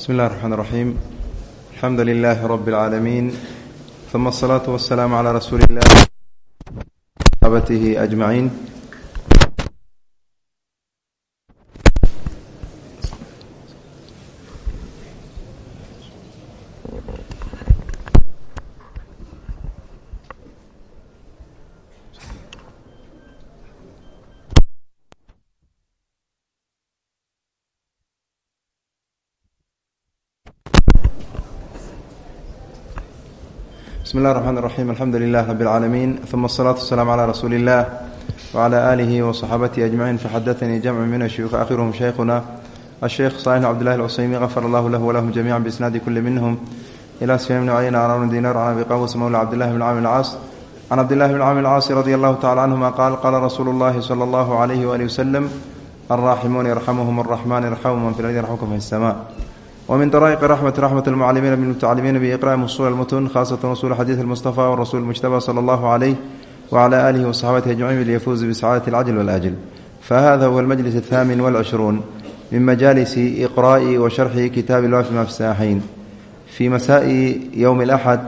bsmi اllahi الرحmn الرaxيim alxamdu لilaahi rb اlcaalamiin ثuma الصlaaةu والsalaam عlى rasuuli اllah saxaabatihi أجmaciin bsmi اllah الرحman الرaxيim alxamdu lilah rb اlcaalamiin ثuma الصlaatu والsalaam عlى rasuuli اllah wعlى alihi وصaxaabatihi أجmaciin faxadaanii jamcu min ashuyuuخ akhiruhum shaykhuna الsheikh صaalح cbdاllahi الcusaymi غafar allahu lah wlahum jamica biisnaadi kuli minhm ilى sfyan bn cayna can amr dinar can abi qawus mawla cabdillahi bn camr اlcaas can cabdillahi bn camr اlcaasi radi allahu tacala canhuma qaal qaala rasuulu اllahi slى اllah عlyh wali wslm alraaximuun yarxamuhum الraxman yarxamu man fi ladi yarxamkum fi الsma wmin daraa'iqi raxmati raxmat almucalimiina bilmutacalimiina biiqra'i usul almutun khaasatan usul xadiid almustafa warasul mujtaba sala allahu caleyh wcala aalihi wasaxaabatihi ajmaciin liyafuuzu bisacaadati alcajl walajl fahada huwa almajlis althaamin walcishruun min majaalisi iqra'i wa sharxi kitaabi lwaafi mafsaaxayn fii masaa'i yowmi alaxad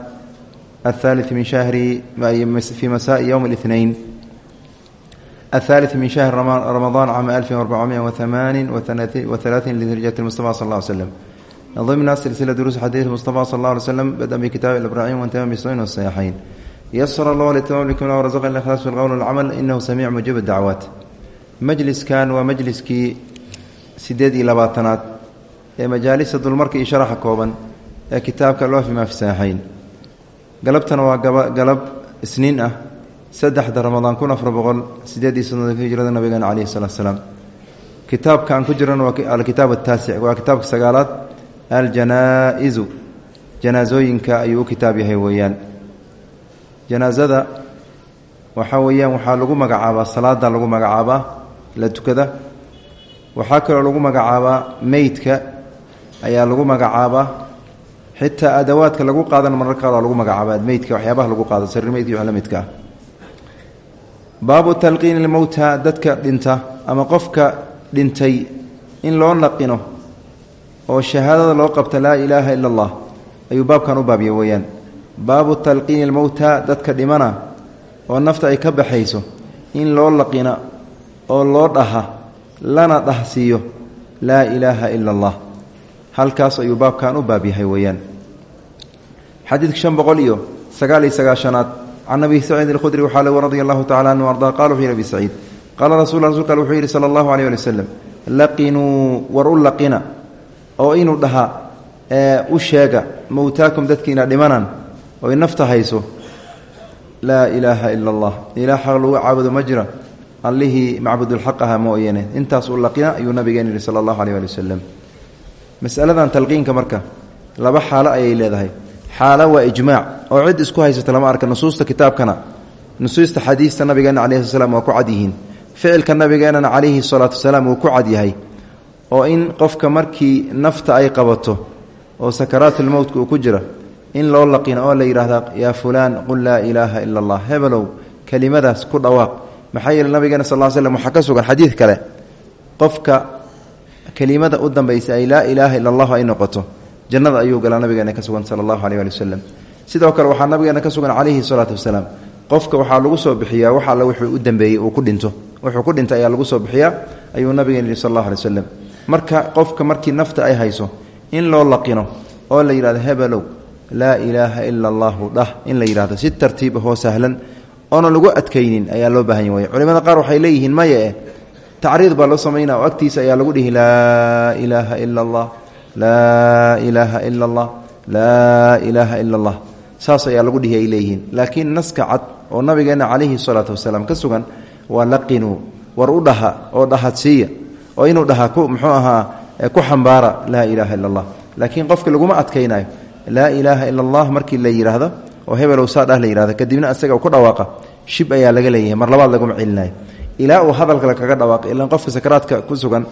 athaalith min shahri fii masaa'i yowmi اlithnayn الثالث من شهر رمضان عام 1438 لهجرة المصطفى صلى الله عليه وسلم ضمن سلسلة دروس حديث المصطفى صلى الله عليه وسلم بدأ بكتاب الإبراهيم وانتهى بسنن والصحيحين يسر الله للتمام لكم ورزقنا الإخلاص في القول والعمل إنه سميع مجيب الدعوات مجلس كان ومجلس كي سديد إلى باطنات مجالس الدلمرك إشارة كوبا كتابك الله فيما في الصحيحين قلبتنا وقلب سنين أه saddexda ramadaan kun afar boqol sideedii sanada hijrada nabigeena caleyhi salaatu salaam kitaabka aan ku jirana waa alkitaab ataasic waa kitaabka sagaalaad aljanaa-isu ayuu u kitaab yahay weeyaan janaasada waxaa weeyaan waxaa lagu magacaabaa salaada lagu magacaabaa la tukada waxaa kaloo lagu magacaabaa meydka ayaa lagu magacaabaa xitaa adawaadka lagu qaadan marar qaar lagu magacaabaa meydka waxyaabaha lagu qaado sariir meydka wax la midka ah baabu talqiini lmowta dadka dhinta ama qofka dhintay in loo naqino oo shahaadada loo qabta laa ilaaha ila allah ayuu baabkan u baabya weeyaan. Baabu talqiini lmowta dadka dhimana oo nafta ay ka baxayso in loo laqina oo loo dhaha lana dhahsiiyo laa ilaaha ila allah. Halkaas ayuu baabkan u baab weeyaan. Xadiidka shan boqol iyo sagaal iyo sagaashanaad can abi saciid alkhudri waxaa lg radi allahu tacala anhu ardaa qala wuxuu yihi abi saciid. Qaala rasul rasulka al wuxuu yidhi sala allahu aleyh ali waslem laqinuu war u laqina oo inuu dhaha u sheega mowtaakum dadkiina dhimanan oy nafta hayso laa ilaaha ila allah ilaah xaq lagu caabudo ma jira allihii macbudulxaq aha mooyane. Intaas u laqina ayuu nabigeen yihi sala allahu aleyh masaladan talqiinka marka laba xaalo ayay leedahay. Xaalo waa ijmaac oo cid isku haysata lama arka nusuusta kitaabkana nusuusta xadiista nabigeena calayhi slam waa ku cad yihiin. Ficilka nabigeenana calayhi salaatu wasalaam wuu ku cad yahay oo in qofka markii nafta ay qabato oo sakaraatulmowtka uu ku jira in loo laqina oo la yidhaahda yaa fulaan qul laa ilaaha ila allah hebelow kelimadaas ku dhawaaq. Maxaa yeele nabigeena sal slm waxaa ka sugan xadiid kale. Qofka kelimada u dambaysa ay laa ilaaha ila allah ay noqoto jannada ayuu galaa nabigeena ka sugan sala allahu aleh sidoo kale waxaa nabigeena ka sugan calayhi salaatu wasalaam. Qofka waxaa lagu soo bixiyaa wax alla wuxuu u dambeeyey uu ku dhinto. Wuxuu ku dhintay ayaa lagu soo bixiyaa ayuu nabigeena yihi sal allahu marka qofka markii nafta ay hayso in loo laqino oo la yidhahdo hebelow laa ilaaha ila allahu dhah in la yidhahdo si tartiib ahoo sahlan oona lagu adkaynin ayaa loo baahan way culimada qaar waxay leeyihiin maya eh tacriid baa loo samaynaa oo agtiisa ayaa lagu dhihi laa ilaaha ila allah laa ilaaha ila allah laa ilaaha ila allah. Saas ayaa lagu dhihi ay leeyihiin. Laakiin naska cad oo nabigeena calayhi salaatu wasalaam ka sugan waa laqinuu war u dhaha oo dhahadsiiya oo inuu dhaha ku muxuu ahaa ku xambaara laa ilaaha ila allah laakiin qofka laguma adkaynayo laa ilaaha ila allah markii la yidhaahdo oo hebelow saa dhah la yihahdo kadibna isaga ku dhawaaqa shib ayaa laga leeyahay mar labaad laguma celinayo. Ilaa uu hadalkale kaga dhawaaqay ilaan qofka sakaraadka ku sugan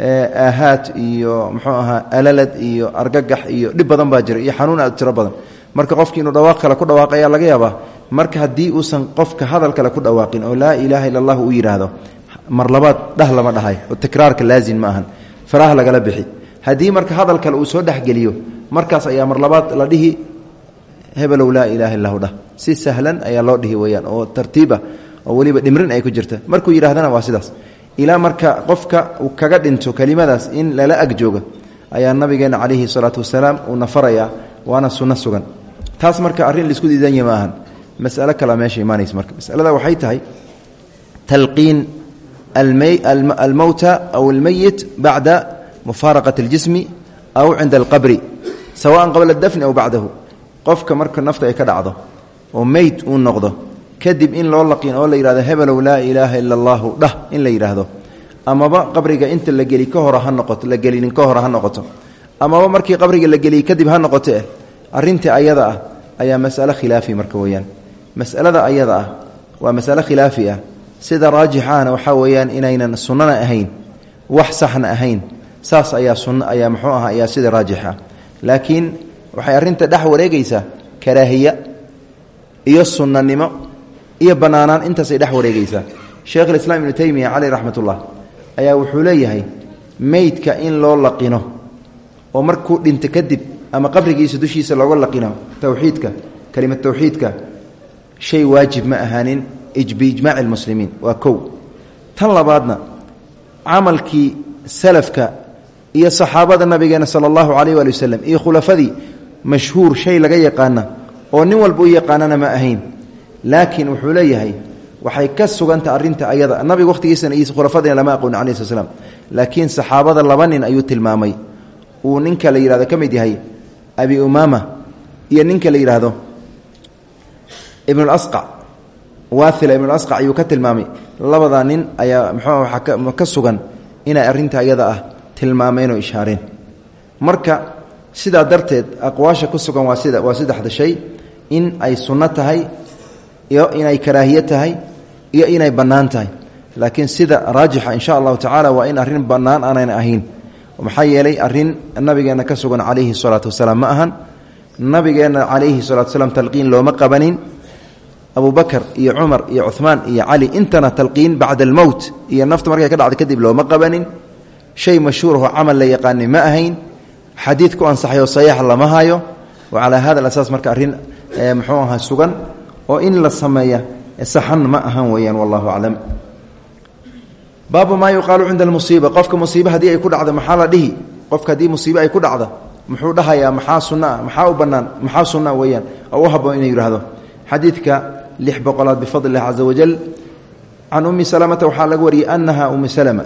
aahaad iyo muxuu ahaa alalad iyo argagax iyo dhib badan baa jira iyo xanuun aad tiro badan. Marka qofkii inuu dhawaaq kale ku dhawaaq ayaa laga yaabaa marka haddii uusan qofka hadal kale ku dhawaaqin oo laa ilaaha illa allah uu yidhaahdo mar labaad dhah lama dhahay oo tikraarka laazim ma ahan. Faraha lagala bixi. Haddii marka hadal kale uu soo dhexgeliyo markaas ayaa mar labaad la dhihi hebelow laa ilaaha illahu dhah. Si sahlan ayaa loo dhihi weyaan oo tartiiba oo weliba dhimrin ay ku jirta. Markuu yidhahdana waa sidaas. Ilaa marka qofka kaga dhinto kelimadaas in lala ag jooga ayaa nabigeena calayhi salaatu wasalaam uuna farayaa waana sunno sugan. Taas marka arrin la isku diidanya ma ahan. Masalo kala meesha imaanaysa marka. Masalada waxay tahay talqiin almowta aw almeyit bacda mufaaraqat اljismi aw cinda alqabri sawaan qabla dafni aw bacdahu. Qofka marka nafta ay ka dhacdo oo meyd uu noqdo kadib in loo laqiin oo la yidhahdo hebelow laa ilaaha ila allahu dhah in la yidhaahdo amaba qabriga inta la geli ka hor ha noqoto la gelinin ka hor ha noqoto. Amaba markii qabriga la geliyey kadib ha noqoto eh ayada ah ayaa masalo khilaafi ah waa masalo khilaafi ah sida raajixahna waxaa weeyaan inaynan sunnana ahayn wax saxna ahayn saas ayaa sunno ayaa muxuu aha ayaa sida raajix ah. Laakiin waxay arrinta dhex wareegaysaa karaahiya iyo sunnanimo iyo bannaanaan intaasay dhex wareegaysaa sheekhulislaam ibnu teymiya caleyh raxmatullah ayaa wuxuu leeyahay meydka in loo laqino oo markuu dhinto kadib ama qabrigiisa dushiisa looga laqino towxiidka kelimad towxiidka shay waajib ma ahaanin biijmaaci lmuslimiin waa kow. Tan labaadna camalkii salafka iyo saxaabada nabigeena sala allahu calayh waali wasalam iyo khulafadii mashhuur shay laga yaqaana oo nin walba u yaqaanana ma ahayn laakiin wuxuu leeyahay waxay ka suganta arrinta ayada. Nabiga wakhtigiisana iyo khulafadina lama aqooni calayi sl slam laakiin saxaabada laba nin ayuu tilmaamay. Uu ninka la yidhahdo ka mid yahay abi umaama iyo ninka la yidhaahdo ibnulasqac waaila ibnulasqac ayuu ka tilmaamay. Labadaa nin ayaa muxuu ka sugan inay arrinta ayada ah tilmaameen oo ishaareen. Marka sidaa darteed aqwaasha ku sugan waa sida waa saddexda shay. In ay sunno tahay iyo inay karaahiye tahay iyo inay bannaan tahay. Laakiin sida raajixa insha allahu tacaala waa in arrin bannaan aanayna ahayn. Maxaa yeelay arrin nabigeenna ka sugan calayhi salaatu wasalaam ma ahan. Nabigeenna calayhi salatu wasalaam talqiin looma qabanin abubakar iyo cumar iyo cuhmaan iyo cali intana talqiin bacda almowt iyo nafta markay ka dhacda kadib looma qabanin. Shay mashhuurahoo camal la yaqaani ma ahayn. Xadiid ku ansaxayoo saxiix lama hayo. Wa calaa hada alasaas marka arrin muxuu ahaa sugan. Oo in la sameeya saxan ma ahan weeyaan wallahu aclam. Baabu maa yuqaalu cinda almusiiba. Qofka musiiba haddii ay ku dhacdo maxaa la dhihi? Qofka haddii musiibe ay ku dhacdo muxuu dhahayaa maxaa sunno ah maxaa u bannaan? Maxaa sunna weeyaan. Oo u haboon inuu xadiidka lix boqolaad bifadli illahi caza wajal. Can ummi salamata waxaa laga wariyey annaha ummi salama.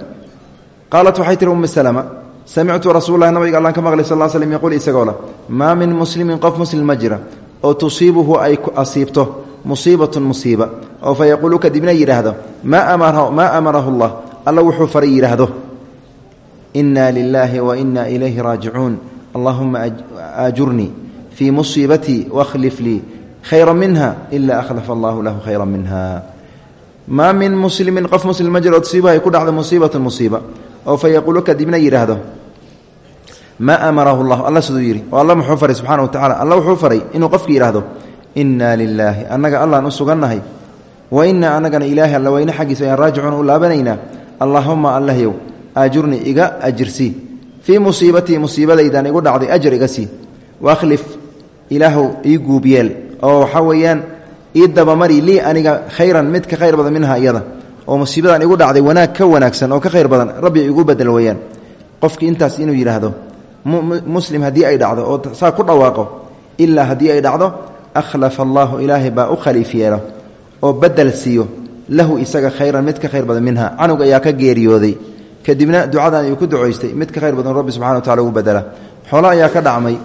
Qaalat waxay tihi ummi salama samictu rasuulahi nabiga allan ka maqlay sal slm yaquul isagoo leh maa min muslimin qof muslim ma jira oo tusiibuhu ay asiibto musiibatun musiiba oo fa yaquulu kadibna yidhaahdo maa amarahu allah alla wuxuu faray yidhaahdo inna lilaahi wa inna ilayhi raajicuun allahuma aajurnii fii musiibatii wakhlif lii khayra minha ila akhlafa allahu lahu khayra minha. Maa min muslimin qof muslim ma jiro oo tusiibuhu ay ku dhacdo musiibatun musiiba. Oo fa yaquulu kadibna yidhaahdo maa amarahu llah alla siduu yidhi oo alla muxuu faray subxana wa tacala alla wuxuu faray inuu qofki yidhaahdo inna lilaahi annaga allaan u sugannahay. Wa inna annagana ilaahi alla weyne xaggiisa ayaan raajicuun u laabanaynaa. Allaahuma allahyow aajurnii iga ajirsii fii musiibatii musiibadaydaan igu dhacday ajar iga sii. Waakhlif oo waxaa weeyaan ii dabamari lii aniga khayran mid ka khayr badan minha iyada oo musiibadan igu dhacday wanaag ka wanaagsan oo ka khayr badan rabbi igu bedel weeyaan. Qofkii intaas inuu yidhaahdo muslim haddii ay dhacdo oo saa ku dhawaaqo ilaa haddii ay dhacdo akhlafa allaahu ilaahay baa u khaliif oo bedel siiyo lahu isaga khayran mid ka khayr badan minha canug ayaa ka geeriyooday. Kadibna ducadan ayuu ku ducaystay mid ka khayr badan rabbi subxana wa tacala ugu bedela. Xoolo ayaa ka dhacmay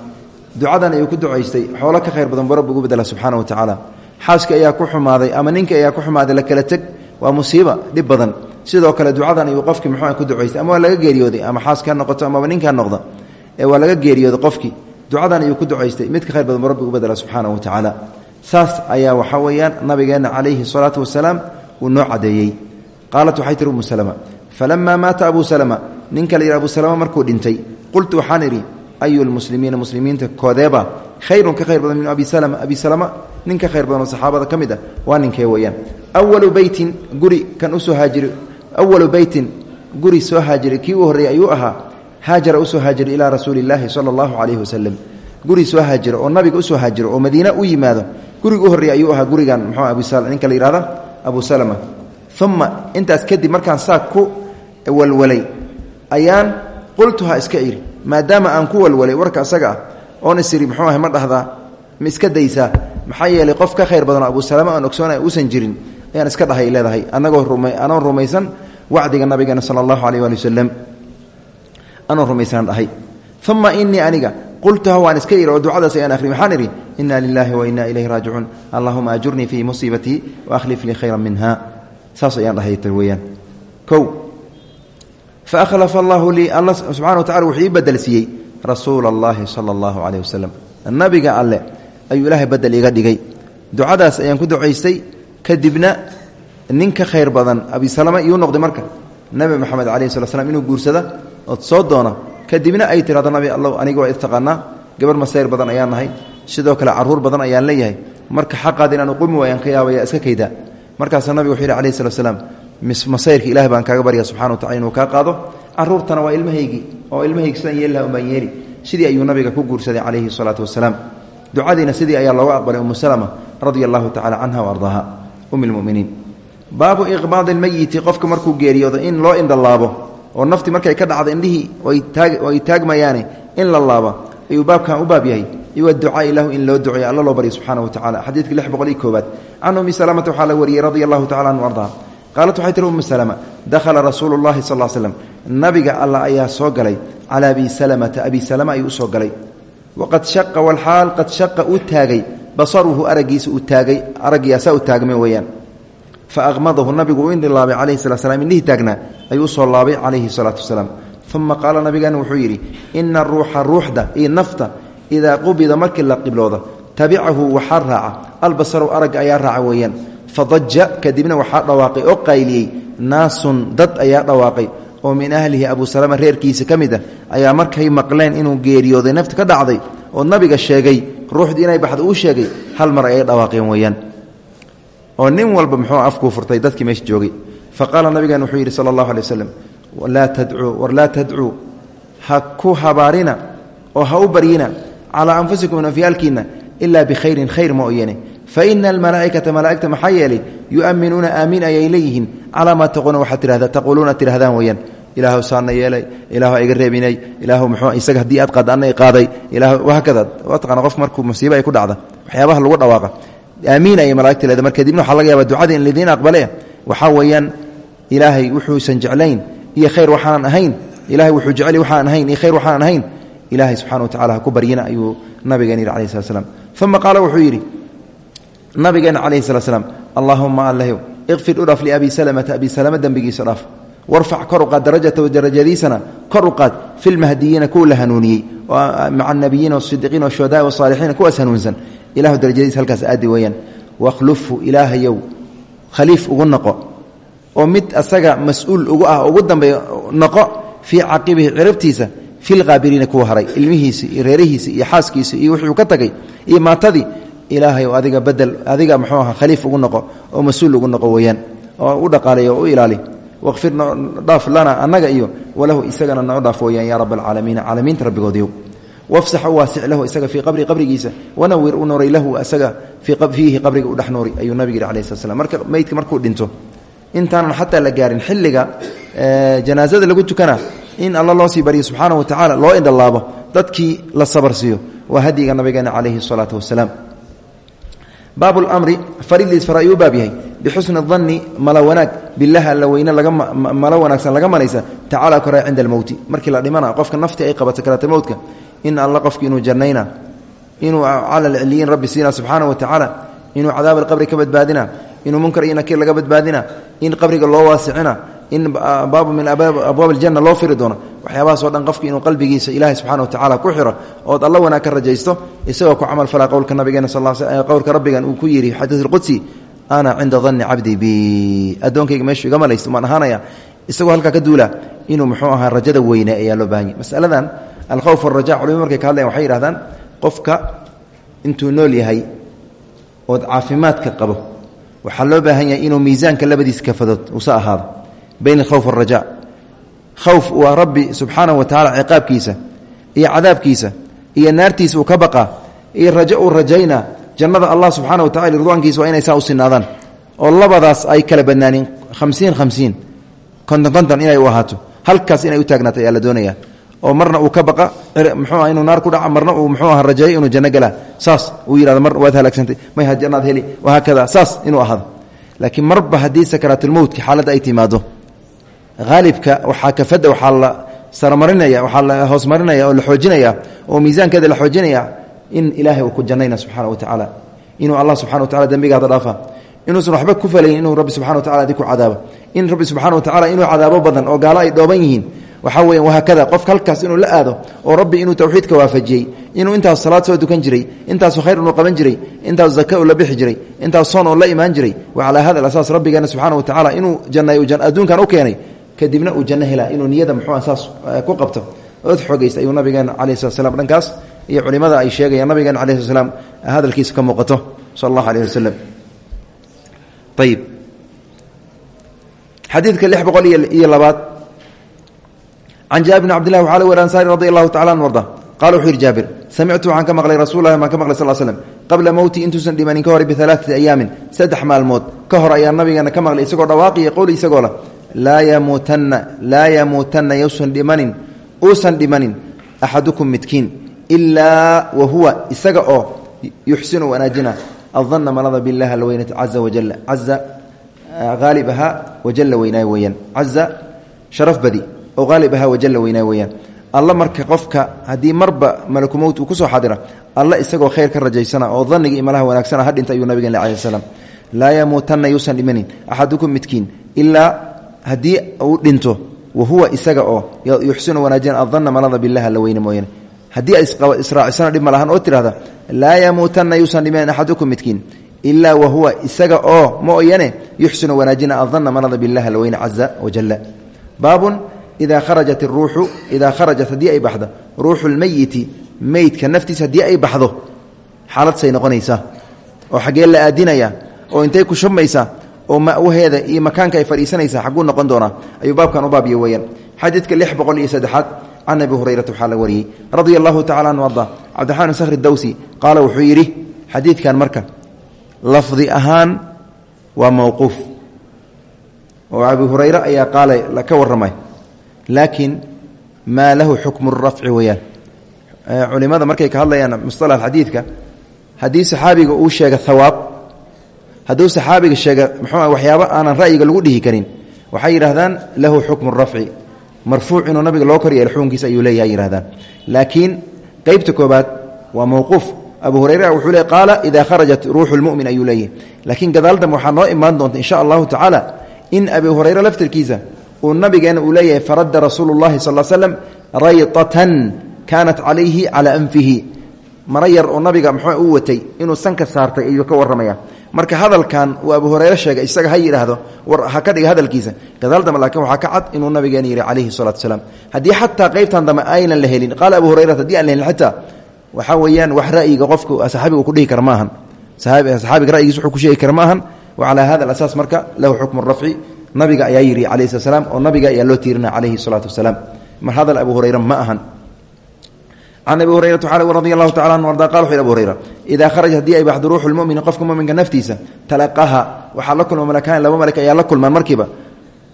ducadan ayuu ku ducaystay. Xoolo ka khayr badan buu rabbi ugu bedela subxaana wa tacaala xaaskii ayaa ku xumaaday ama ninkii ayaa ku xumaaday la kala teg waa musiiba dhib badan. Sidoo kale ducadan ayuu qofkii muxuu ku ducaystay ama waa laga geeriyooday ama xaaska ha noqoto amaba ninka noqda ee waa laga geeriyooday qofkii. Ducadan ayuu ku ducaystay mid ka khayr badan buu rabbi ugu bedela subxaana wa tacaala saas ayaa waxaa weeyaan nabigeenna calayhi salaatu wasalaam uu noo cadeeyey qaalat waxay tihi umu salama falamaa maata abu salama? Ninka la yidhi abu salama markuu dhintay. Qultu waxaan ayu lmuslimiina muslimiinta koodeeba khayrun ka khayr badan min abi salama abi salama nin ka khayr badan saxaabada ka mid ah waa ninkee weeyaan awalu beytin guri kan u soo haajiri awalu beytin guri soo haajiray kii u horreeyey ayuu haajara u soo haajiro ilaa rasuuli illaahi sala allahu calayhi guri soo haajiro oo nabiga u soo haajiro oo madiine u yimaado guriga u horreeya ayuu ahaa gurigan muxuu abu ninka la yihahda abu salama uma intaas kadib markaan saa ku walwalay ayaan qultuha iska iri maadaama aan ku walwalay warka asaga ah oon isiri muxuu ahay ma dhahdaa ma iska daysaa maxaa yeelay qof ka khayr badanoo abu salama aan ogsoona uusan jirin ayaan iska dhahay leedahay. Anagoo anoon rumaysan wacdiga nabigeena sala allahu aleyh waali wasalam anoon dhahay. Uma inii aniga qultuha waan iska iri oo ducadaas ayaan ahri maxaan idhi? Ina lilaahi wa ina ilayhi raajicuun. Allahuma ajurnii fii musiibatii waakhlif lii khayra minha saas ayaan dhahay weyaan faakhlafa allahu lii alla subxana wa tacala wuxuu ii bedelsiiyey rasuula allahi sala allahu caleyh wasalam nabiga alle ayuu ilaahay bedel iga dhigay ducadaas ayaan ku ducaystay kadibna nin ka khayr badan abisalama iyuu noqday marka nabi moxamed calayhi sala slam inuu guursada ood soo doona kadibna ay tirahdo nabi allow aniga waa istaqaanaa gabar masayr badan ayaan nahay sidoo kale carruur badan ayaan leeyahay marka xaqaad inaan uqumi waayaan ka yaabaya iska kaydaa markaasaa nabiga wuxuu yidhi alayhi salatu masayrka ilahay baan kaaga barya subxana wa tacala inuu kaa qaado. Caruurtana waa ilmahaygii oo ilmahaygi sidaan yeeli laha umbaan yeeli. Sidii ayuu nabiga ku guursaday calayhi salaatu wasalaam ducadiina sidii ayaa looga aqbalay umu salama radia allahu tacala canha wa ardaaha um lmuminiin baabu iqbaadi markuu geeriyoodo in loo indhalaabo oo nafti markay ka dhacda indhihii ay taagmayaane in la laaba ayuu baabkan u baab yahay. Iwa ducaai lahu in loo duceeyo alla loo baryo subxana wa tacala. Xadiidka lix boqol iyo koobaad can ummi salamata waxaa la wariyey radia allahu tacala qaalat waxay tihi ummu salama dakhala rasuulu llahi sal l slam nabiga alla ayaa soo galay calaa abi salamata. Abi salama ayuu u soo galay. Waqad shaqa walxaal qad shaqa uu taagay. Basaruhu araggiisa uu taagay araggiyaasaa u taagmay weeyaan. Fa aqmadahu nabigu uu indhilaabay calayhi salat slam indhihii taagnaa. Ayuu u soo laabay calayhi salaatu wasalaam uma qaala nabigeena wuxuu yidhi ina ruuxa ruuxda iyo nafta idaa qubida markii la qiblooda tabicahu waxaa raaca albasaru aragga ayaa raaca weeyaan fadaja kadibna waxaa dhawaaqay oo qayliyey naasun dad ayaa dhawaaqay oo min ahlihi abu salama reerkiisa ka mid ah ayaa markay maqleen inuu geeriyooday nafta ka dhacday oo nabiga sheegay ruuxdii inay baxda uu sheegay hal mar ayay dhawaaqeen weeyaan. Oo nin walba muxuu afkuu furtay dadkii meesha joogay. Fa qaala nabigan wuxuu yidhi sala allahu alay waslem laa tadcuu war laa tadcuu ha ku habaarina oo ha u baryina calaa anfusikum nafyaalkiinna ilaa bikhayrin khayr mooyane fa ina almalaa'ikata malaa'igta maxaa yeelay yu'minuuna aamiin ayay leeyihiin calaa maa taquuna waxaad tirahda taquuluuna tirahdaan weeyaan. Ilaahu saana yeelay ilaahu iga reebinay ilaahu muxuu isaga haddii aad qaadda anna qaaday ilaahu wahaakada waa taqaana qofka markuu musiibo ay ku dhacda waxyaabaha lagu dhawaaqa. Aamiin ayay malaigta leeda marka kadibna waxaa laga yaaba ducadii in lidiin aqbale waxaa weeyaan ilaahay wuxuusan jeclayn iyo khayr waxaanan ahayn. Ilahay wuxuu jecel waxaan ahayn iyo khayr waxaanan ahayn. Ilaahay subxana wa tacala ha ku baryina ayuu nabigeena calayhi slat slam allaahuma allahw iqfir u dhaaf liabi salamata abi salama dembigiisa dhaaf warfac kor u qaad darajatahu darajadiisana kor u qaad fi lmahdiyiina kuwa la hanuuniyey maca anabiyiina wasidiqiin washuhadaai wasaalixiina kuwaas hanuunsan. Ilahu darajadiisa halkaas aadi weeyaan. Wakhlufhu ilaahayow khaliif ugu noqo. Oo mid asaga mas'uul ugu ah ugu dambeeya noqo fii caqibihi ciribtiisa fi lqaabiriina kuwa haray ilaahay oo adiga bedel adiga muxuu aha khaliif ugu noqo oo mas'uul ugu noqo weeyaan oo u dhaqaaleeyo oo u ilaali. Waqfir dhaaf lana annaga iyo walahu isagana noo dhaaf weeyaan yaa rab alcaalamiina caalamiinta rabbigoodiyow wafsax u waasic lahu isaga fii qabri qabrigiisa wanawir u nuray lahu isaga fiihi qabriga u dhex ayuu nabig yidhi alayh slat slam marka meydka markuu dhinto intaanan xataa la gaarin xilliga janaasada lagu tukana in alla loo sii baryo subxaana wa tacaala loo indhalaabo dadkii la sabarsiiyo waa hadyiga nabigeena calayhi salaatu wasalaam baabu lmri faridiis far ayuu baab yahay. Bixusni danni mala wanaag. Bilah alla weyne mala wanaagsan laga malaysa tacaala koray cinda almowti markii la dhimana qofka nafti ay qabato karaata mowtka in alla qofki inuu jannayna inuu cala alciliyiin rabbi siina subxaana wa tacaala inuu cadaab alqabri ka badbaadina inuu munkar iyo nakiir laga badbaadina in qabriga loo waasicina in baabu min abwaab aljanna loo firi doono waxyaabahaasoo dhan qofki inuu qalbigiisa ilaahay subxana wa tacala ku xiro ood alla wanaag ka rajaysto isagoo ku camal falaa qowlka nabigeena qowlka rabbigan uu ku yidhi xadiis alqudsi ana cinda danni cabdii bi. Addoonkayga meeshu iga malaysto maan ahaanaya isagoo halkaa ka duula inuu muxuu ahaa rajada weyne ayaa loo bahanya masaladan alkhowf waraja culimo markay ka hadlayan waxay yidhahdaan qofka intuu nool yahay ood caafimaadka qabo waxaa loo baahan yahay inuu miisaanka labadiis kafadood usa ahaado bayn alkhowf waraja khawf waa rabbi subxaanahu wa tacala ciqaabkiisa iyo cadaabkiisa iyo naartiisa uu ka baqa iyo rajo uu rajaynaa jannada allah subxaana wa tacala ridwaankiisa waa inay saa u sinaadaan oo labadaas ay kala badnaanin hamsiin hamsiin konton konton inay u ahaato halkaas inay u taagnaato ayaa la doonaya oo marna uu ka baqa mxuu inuu naar ku dhaca marna uu mxuu aha rajeeyo inuu janno galaa saas uu yihahdo mar waad halaagsantay may marba haddii sakaraatulmowtka haalibka waxaa kafadda waxaa la sarmarinaya waxaa la hoosmarinaya oo la xoojinaya oo miisaankeeda la xoojinaya in ilaahay uu ku jannayna subxana wa tacaala. Inuu allah subxana wa tacala dembigaada dhaafa. Inuusan waxba ku falayn inuu rabbi subxana wa tacala adiku cadaabo. In rabbi subxana wa tacala inuu cadaabo badan oo gaalo ay dhooban yihiin waxaa weya wahaakada qofka halkaas inuu la aado oo rabbi inuu tawxiidka waafajiyey inuu intaas salaad soo dukan jiray intaasu khayr unu qaban jiray intaasu zaka la bixi jiray intaas soon oo la imaan jiray wa hada asaas rabbigeena subxaana wa tacaala inuu janay adduunkan u keenay kadibna uu janno helaa inuu niyada muxuu saas ku qabto. Ood xoogaysta ayuu nabigeena calayhi slat dhankaas iyo culimada ay sheegayaan nabigeena calayi slat slam hadalkiisa ka muuqato sal allahu alayh wasalam ayib xadiidka lix boqol iyo labaad. Can jaabir bn cabdillahi waxaa la weri ansaari radi allahu tacala an arda qala wuxuu yidhi jaabir samictu waxaan qabla mowti intuusan dhimanin ka hor bialaaati ayaamin saddex maalmood. Ka hor ayaa nabigeena ka maqlay isagoo dhawaaqiya qowli isagoo leh laa yamuutanna laa yamuutanna yuusan dhimanin uusan dhimanin axadukum midkiin ilaa wa huwa isaga oo yuxsinu wanaajina adanna malada bilah alweynat caza wajala caza haalib wajalla weynaay weeyaan caza sharaf badi oo haalib wajalla weynaay weeyaan. Alla marka qofka haddii marba malakumowt uu ku soo xadira alla isagoo khayr ka rajaysana oo daniga malaha wanaagsana ha dhinta ayuu nabigeen alai slam laa yamuutanna yuusan dhimanin axadukum midkiin ilaa haddii uu dhinto wa huwa isaga oo yuxsinu wanaajina adanna malada bilah alla weyne mooyane haddii israacisana dhib ma lahan oo tidhahda laa yamuutanna yuusan dhimanin axadukum midkiin ilaa wa huwa isaga oo mooyane yuxsinu wanaajina adanna malada bilah alla weyne caza wajalla baabun idaa kharajat iruuxu idaa kharajat haddii ay baxdo ruuxu lmeyiti meydka naftiisa haddii ay baxdo xaalad say noqonaysaa oo xaggee la aadinaya oo intay ku shubmaysaa oo mawaheeda iyo makaanka ay fadhiisanaysaa xagguu noqon doonaa ayuu baabkan u baabya weeyaan. Xadiidka lix boqol iyo saddexaad can abi hurayrata waxaa la wariyey. Radia allahu tacala anu arda. Cabdiraxmaan sakhri dawsi qaala wuxuu yidhi xadiidkan marka lafdi ahaan waa mowquuf oo abi hurayre ayaa qaala ka warramay laakiin maa lahu xukmu rafci weeyaan. Culimada markay ka hadlayaan musalax xadiidka haddii saxaabiga uu sheega hawaab hadduu saxaabiga sheega muxuu waxyaabo aanan ra'yiga lagu dhihi karin waxay yidhahdaan lahu xukmu rafci. Marfuuc inuu nabiga loo kor yeelo ayuu leeyahay yidhahdaan laakiin qeybta koobaad waa mowquuf abu hurayra wuxuu le qaala idaa kharajat ruuxu lmumin ayuu leeyahy laakiin gadaaldam waxaa noo imaan doonta insha allahu tacaala in abi hurayre laftirkiisa uu nabigeena uu leeyahay faradda rasuulu llahi sal slam raytatan kaanat calayhi calaa anfihi. Mara nabiga muxuu u watay inuu sanka saartay ayuu ka warramaya marka hadalkan uu abu hurayre sheegay isaga ha yidhaahdo war ha ka dhiga hadalkiisa. Gadaal dambe laakiin ka cad inuu nabigeena yidhi calayhi salatu salaam haddii xataa qaybtan dambe aynan la helin abu hurayrat haddii aan la helin xitaa waxaa wax ra'yiga qofku saxaabiga ku dhihi kara ma ahan saxaabiga ra'yigiis wuxuu ku sheegi kara wa calaa hada alasaas marka lahu xukmu rafci. Nabiga ayaa yidhi calayhi slat slam oo nabiga ayaa loo tiirina calayhi salaatu wasalaam. Mar hadal abu hurayre ma ahan can abi hurayrata waxaa radi allahu tacala anu arda qala wuxu abu hurayra idaa kharaja haddii ay baxdo ruuxu lmumini qofka muminka naftiisa talaqaha waxaa la kulma malakaan laba malg ayaa la kulmaan markiiba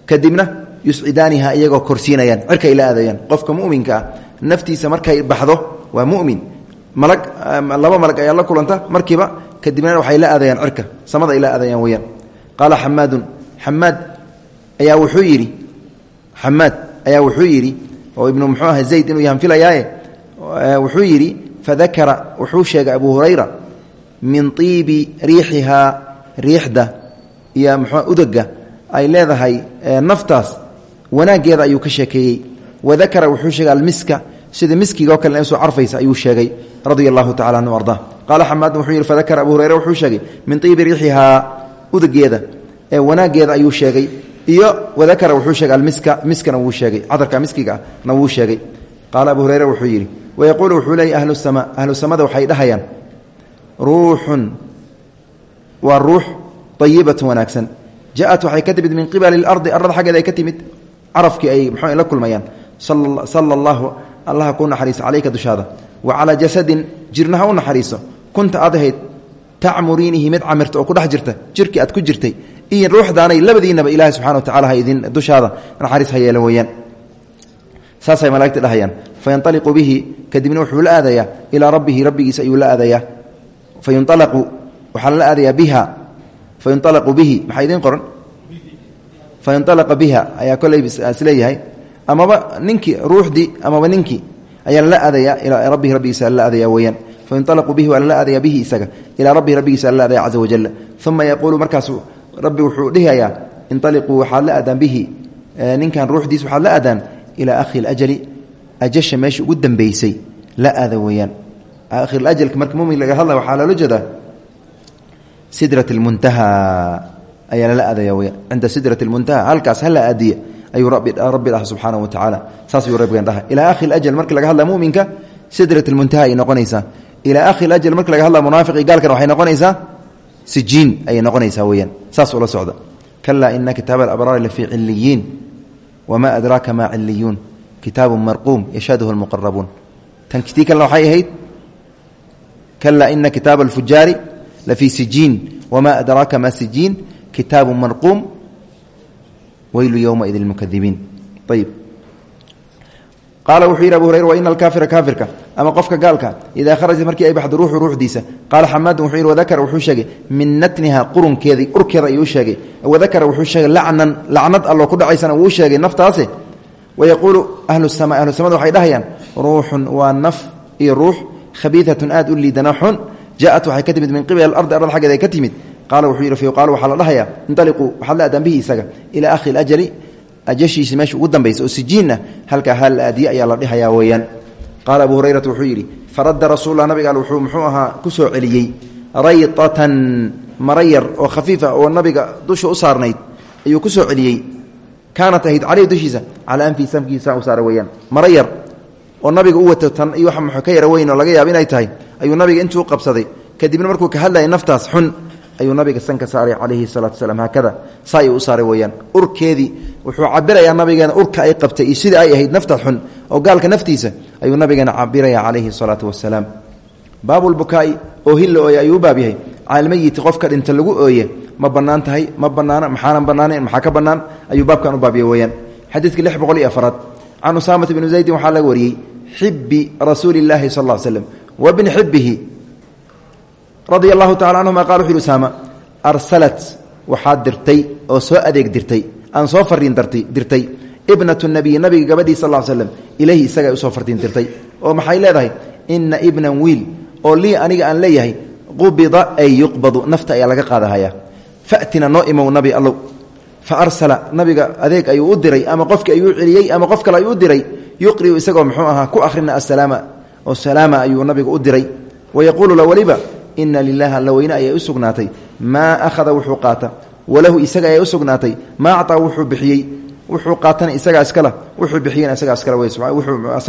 kadibna yuscidaaniha iyagoo korsiinayaan cirka ay la aadayaan qofka muminka ah naftiisa markay baxdo waa mumin malag laba malag ayaa la kulanta markiiba kadibna waxay la aadayaan cirka samada ay la aadayaan weyaan qaala xamaadun xamaad ayaa wuxuu yidhi xamaad ayaa wuxuu yidhi wuxuu yidhi fadakara wuxuu sheegay abu hurayra min iibi riixihaa riixda iyo mxu udaga ay leedahay naftaas wanaaggeeda ayuu ka sheekeeyey. Wadakara wuxuu sheegay almiska sida miskiga oo kale soo carfaysa ayuu sheegay radia allahu tacala anhu arda. Qaala xamaadun wuxuu yidhi fadakara abu hurayra wuxuu sheegay min iibi riixihaa udageeda ee wanaaggeeda ayuu sheegay. Iyo wadakara wuxuu sheegay almiska miskana wuu sheegay cadarka miskiga na wuu sheegay. Qaala abu hurayra wuxuu yidhi wayaquulu wuxuu leeyay ahlu sama ahlu samada waxay dhahayaan ruuxun waa ruux ayibatun wanaagsan. ja'at waxay ka timid min qibali اlardi arada xaggeeda ay ka timid carafkii ay muxuu la kulmayaan sala allahu allaha ku naxariiso calayka dushaada wa calaa jasadin jirna ha u naxariiso kunta aad ahayd tacmuriinihi mid camirta oo ku dhex jirta jirkii aad ku jirtay iyo ruuxdaanay labadiinaba ilaahay subxana wa tacala naxariis ha weeyaan saasay malaigta dhahayaan. Fayanaliqu bihi kadibna wuxuu la aadayaa ilaa rabbihi rabbigiisa ayuu la aadayaa. Fayunalaqu waxaa lala aadayaa biha. Fayunalaqu bihi maxaa qoran? Fayunalaqa biha ayaa koley is leeyahay amaba ninkii ruuxdii amaba ayaa lala aadayaa ilaa rabbihi rabbigiisa lala aadaya weeyaan. Fayunalaqu bihi waa lala aadaya bihi isaga ilaa rabbihi rabbigiisa lala aadaya caza wajal uma yaquulu markaasu rabbi wuxuu dhihayaa inaliquu waxaad la aadaan bihi. Ninkan ruuxdiis waxaad la aadaan ilaa akhiri ajali ajasha meesha ugu dambeysay la aada weeyaan. Akhirlajalka marka mumin laga hadla waxaa loola jeedaa sidrat muntaha ayaa lala aadaya wya cinda sidrat muntaha halkaas hala aadiye ayuu rabbi dhaha subxaana wa tacaala saasayuu rabbigeen dhaha ilaa akhir ajal marka laga hadla muminka sidrat muntaha ayay noqonaysaa. Ilaa akhir ajal marka laga hadla munaafiqi gaalkan waxay noqonaysaa sijiin ayay noqonaysaa weyaan saas ula socda. Kalaa ina kitaaba alabraari la fii ciliyiin wma adraaka ma ciliyuun kitaabu marquum yashhaduhu lmuqarabuun tan tii kalena waxay ahayd kalaa ina kitaaba alfujaari lafii sijiin wma adraaka ma sijiin kitaabu marquum weylu ywmaidi lmukadibiin ayib qaala wuxuu yidhi abu hurayra waina alkaafira kaafirka. Ama qofka gaalka idaa kharajat markii ay baxdo ruuxu ruuxdiisa. Qaala xamaadun wuxuu yidhi wadakara wuxuu sheegay min natniha qurunkeedii urkeeda ayuu sheegay. Wadakara wuxuu sheegay lacnan lacnad alloo ku dhacaysana wuu sheegay naftaase. Wayaquulu ahlu sama ahlu samada waxay dhahayaan ruuxun waa naf iyo ruux khabiiatun aad u liidana xun jaaat waxay ka timid min qibali alardi ardad xaggeed ay ka timid qaala wuxuu yidhi fayuqaalu waxaa ajashiisi meesha ugu dambaysa oo sijiinna halkaa hal aadiye ayaa la dhihayaa weeyaan. Qaala abu hurayrata wuxuu yidhi faradda rasuullah nabiga al wuxuu muxuu ahaa ku soo celiyey raytatan mara yar oo khafiifa oo nabiga dusha u saarnayd ayuu ku soo celiyey. Kaanat ahayd caleyhi dushiisa calaa anfihi samkiisa u saara weeyaan. Mara yar oo nabiga u wato tan iyo wax ka yara weyn laga yaaba inay tahay ayuu nabiga intuu qabsaday. Kadibna markuu ka hadlayay naftaas xun ayuu nabiga sanka saaray calayhi salaatu wasalaam. Haakada saa ayuu u saaray weeyaan. Urkeedii wuxuu cabirayaa nabigeena urka ay qabtay iyo sidai ay ahayd nafta xun oo gaalka naftiisa ayuu nabigeena cabiraya calayhi salaatu wasalaam. Baabulbukaai oo hilla ooye ayuu u caalmayiti qofka dhinta lagu ooye ma bannaan tahay ma bannaana maxaanan bannaanayn maxaa ka bannaan? Ayuu baabkan u baabya weeyaan. Xadiidka lix boqol iyo afaraad. Can usaamata bni zaydin waxaa laga wariyey xibbi rasuuli illaahi sal ll slam wa xibbihi radia allahu tacala canhuma qala wuxu usaama arsalat waxaad dirtay oo soo adeeg dirtay aan soo fariin dirtay. Ibnatu nabiy nabiga gabadhii sal slam ilayhi isaga u soo fardiin dirtay. Oo maxay leedahay? Ina ibnan wiil oo lii aniga aan leeyahay qubida ay yuqbadu nafta ayaa laga qaadahaya. Fatina noo imow nabi allow. Fa arsala nabiga adeeg ayuu u diray ama qofkii ayuu celiyey ama qof kale ayuu u diray. Yuqriu isagoo muxuu ahaa ku akhrina asalaama oo salaama ayuu nabiga u diray ina lilahi alla weyne ayay u sugnaatay. Maa akhada wuxuu qaata. Walahu isaga ayay u sugnaatay. Maa acطaa wuxuu bixiyey. Wuxuu qaatana isagaa iskala. Wuxuu bixiyena isagaa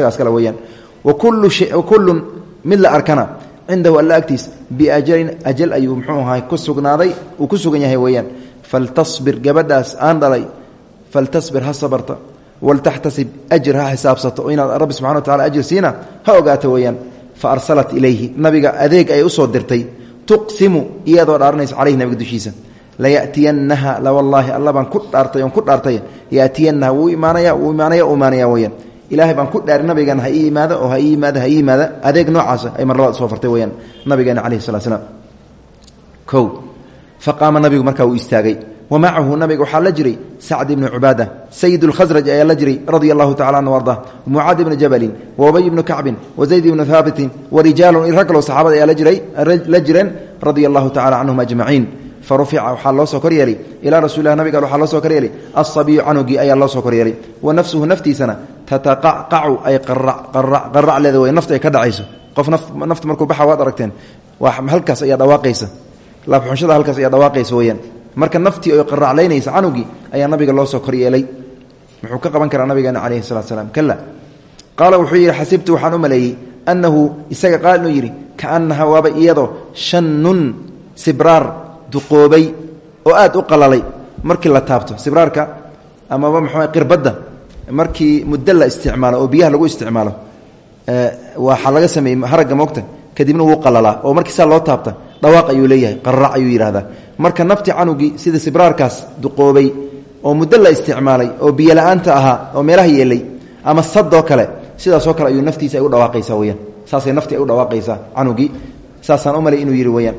iskala weeyaan. Wakullun mid la arkana cindahu alla agtiis biajalin ajal ayuu muxuu ahaa ku sugnaaday uu ku sugan yahay weeyaan. Faltasbir gabadhaas aan dhalay. Faltasbir ha sabarta. Waltaxtasib ajr ha xisaabsato. Inaad rabbi subxana wa tacala ajir siina ha ogaato weeyaan fa arsalat ilayhi. Nabiga adeeg ay u soo dirtay. Tuqsimu iyadoo dhaaranaysa caleyhi nabiga dushiisa. Layatiyanaha lawallaahi alla baan ku dhaartay oon ku dhaartay. Yatiyanaha wuu imaanaya wuu imaanaya u imaanaya weyaan ilaahay baan ku dhaari nabigan ha ii yimaado oo ha ii yimaado ha ii yimaada adeeg noocaasa ay mar labaad soo fartay weyaan nabigeena caleyhi sala slam kow faqaama nabigu markaa uu istaagay wa macahu nabiga waxaa la jiray sacd ibnu cubaada sayid lkhasraj ayaa la jiray radia allahu tacala anhu arda mucaad ibni jabalin wa ubay ibnu kacbin wa zayd ibnu haabitin wa rijaalun rag kaloo saxaabada ayaa la jireen radia allahu tacala canhum ajmaciin farufica waxaa loo soo koryeelay ilaa rasuulilah nabiga waxaa loo soo koryeelay asabiyu canugii ayaa loo soo koryeelay wa nafsuhu naftiisana tataqacqacu ay qarac leeda wey nafta ay ka dhacayso. Qof nafta markuu baxa waad aragteen. Halkaas ayaa dhawaaqaysa. Laabxunshada halkaas ayaa dhawaaqaysa weyaan marka naftii oy qaraclaynaysa canugii ayaa nabiga loo soo koryeelay. Muxuu ka qaban karaa nabigeena calayhi salatu salaam. Kala qaala wuxuu yidhi xasibtu waxaan u annahu isaga qaal inuu yidhi kaannaha waaba iyadoo shannun sibraar duqoobay oo aad u qalalay markii la taabto. Sibraarka amaba muxuu qirbadda markii muddo la isticmaalo oo biyaha lagu isticmaalo waxaa laga sameeyey haragga moogta kadibna wuu qalalaa oo markii saa loo taabta dhawaaq ayuu leeyahay qararac ayuu yidhahdaa marka nafti canugii sida sibraarkaas duqoobay oo muddo la isticmaalay oo biyo la'aanta ahaa oo meelaha yeelay ama sadoo kale sidaasoo kale ayuu naftiisa ay u dhawaaqaysaa weyaan saasay nafti ay u dhawaaqaysaa canugii saasaan u inuu yidhi weyaan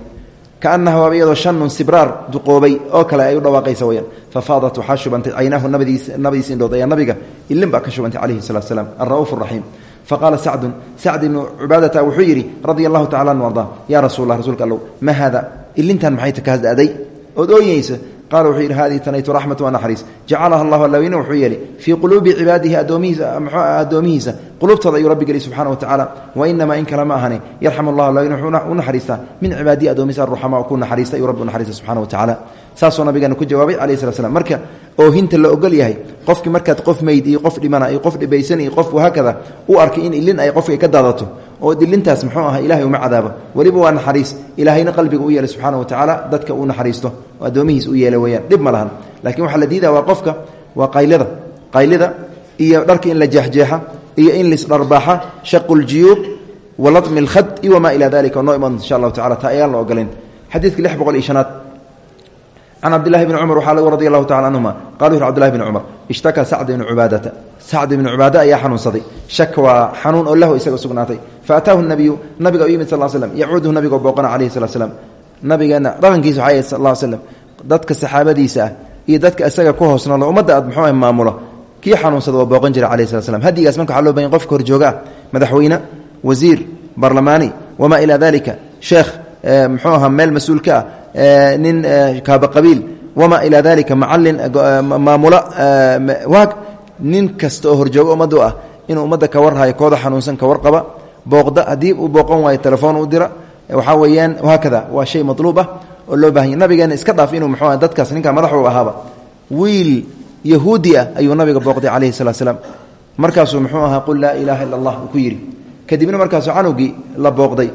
kaanaha waaba iyadoo shanun sibraar duqoobay oo kale ay u dhawaaqaysa weyaan fafaadat waxaa shubantay caynaahu nabadiis indhood ayaa nabiga ilin baa ka shubantay calayhi salatu slam alra'uuf raxiim faqaala sacdun sacd ibnu cubaadata wuxuu yidhi radia allahu tacala an arda yaa rasuul lah rsulka allow ma haada ilintan maxay ta kaasda'day ood ooyeysa qaala wuxuu yidhi hadihi tanaytu raxmatu wa naxariis. Jacalaha allahu allaweyne wuxuu yeelay fii quluubi cibaadihi addoomihiisa qulubtooda ayuu rabbi geliy subxana wa tacala wa inamaa in kale ma ahani yarxam allah allaweyne wuxuu u naxariistaa min cibaadihi addoomihiisa arruxamaa ku naxariista ayuu rabbi u naxariista subxana wa tacala saasuu nabigeena ku jawaabay calayhi slat slam marka oohinta la ogol yahay qofkii markaad qof meyd iyo qof dhimana iyo qof dhibaysan iyo u arkay in ilin ka daadato oo dilintaas muxuu aha ilahay uma cadaabo. Weliba waa naxariis. Ilaahayna qalbiga u yeelay subxana wa tacaala dadka uu naxariisto oo addoomihiis u yeela weyaan dhib ma lahan. Lakiin waxaa la diida waa qofka waa qaylida qaylida iyo dharka in la jeexjeexa iyo in lisdharbaaxa shaqu ljuyuub walatmi lkhad iyo wamaa ilaa dalika noo iman insha allahu tacala taa ayaan la ogoleen xadiidka can cabdilahi bni cumar waxaa lagu radi allahu tacala canhuma qala wuxu cbdillahi bni cumar ishtaka sacd ibnu cubaadata sacd ibnu cubaada ayaa xanuunsaday shak waa xanuun oo lahu isaga sugnaatay faataahu nabiyu nabiga u yimid sal slm yacuuduhu nabigoo booqana calayhi slat slam nabigeenna dhaqankiisa waxay ahayd sal slam dadka saxaabadiisa ah iyo dadka isaga ku hoosnoolo ummadda aad muxuu maamulo kii xanuunsada waa booqan jira calayhi slat slam hadigaas marka waxaa loo baahan qofka horjooga ah madaxweyne wasiir barlamaani wamaa ilaa dalika sheekh muxuu ahaa meel mas'uulka ah nin kaaba qabiil. Wamaa ilaa dalika macalin maamulo waag. Nin kasta oo horjoogo ummaddu ah inuu ummadda ka warhayo kooda xanuunsan ka warqaba booqda haddii uu booqan waayo telefoon u dira waxaa weeyaan haakada waa shay matluub ah oo loo baahan yay nabigeena iska dhaaf inuu muxuu ah dadkaas ninkaa madaxu ahaaba. Wiil yahuudi ah ayuu nabiga booqday calayhi salaa slaam markaasuu muxuu ahaa qul laa ilaaha illa allah ku yidhi. Kadibna markaasuu canugii la booqday.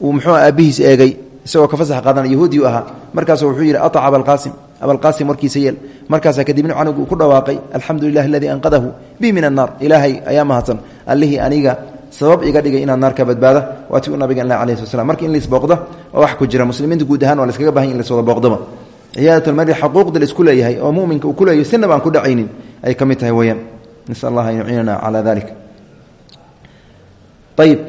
Uu muxuu aabbihiis eegay isagoo ka fasax qaadana yahuudiyu ahaa. Markaasuu wuxuu yidhi aطac abalqaasim abalqaasim warkiisa yeel. Markaasaa kadibna canugu ku dhawaaqay alxamdu lilah aladii anqadahu bi min annaar ilaahay ayaa mahadsan allihii aniga sabab iga dhigay inaan naar ka badbaada waa ti u nabiga ilah alayh slat slam marka in laisbooqda oo wax ku jira. Muslimiinta guud ahaan waa laskaga baahan in laswada booqdaba ciyaadatulmari xaquuqda la isku leeyahay oo muminka uu ku leeyahy ku dhacaynin. Ay ka tahay weyaan nasal allah an yuciinana ayib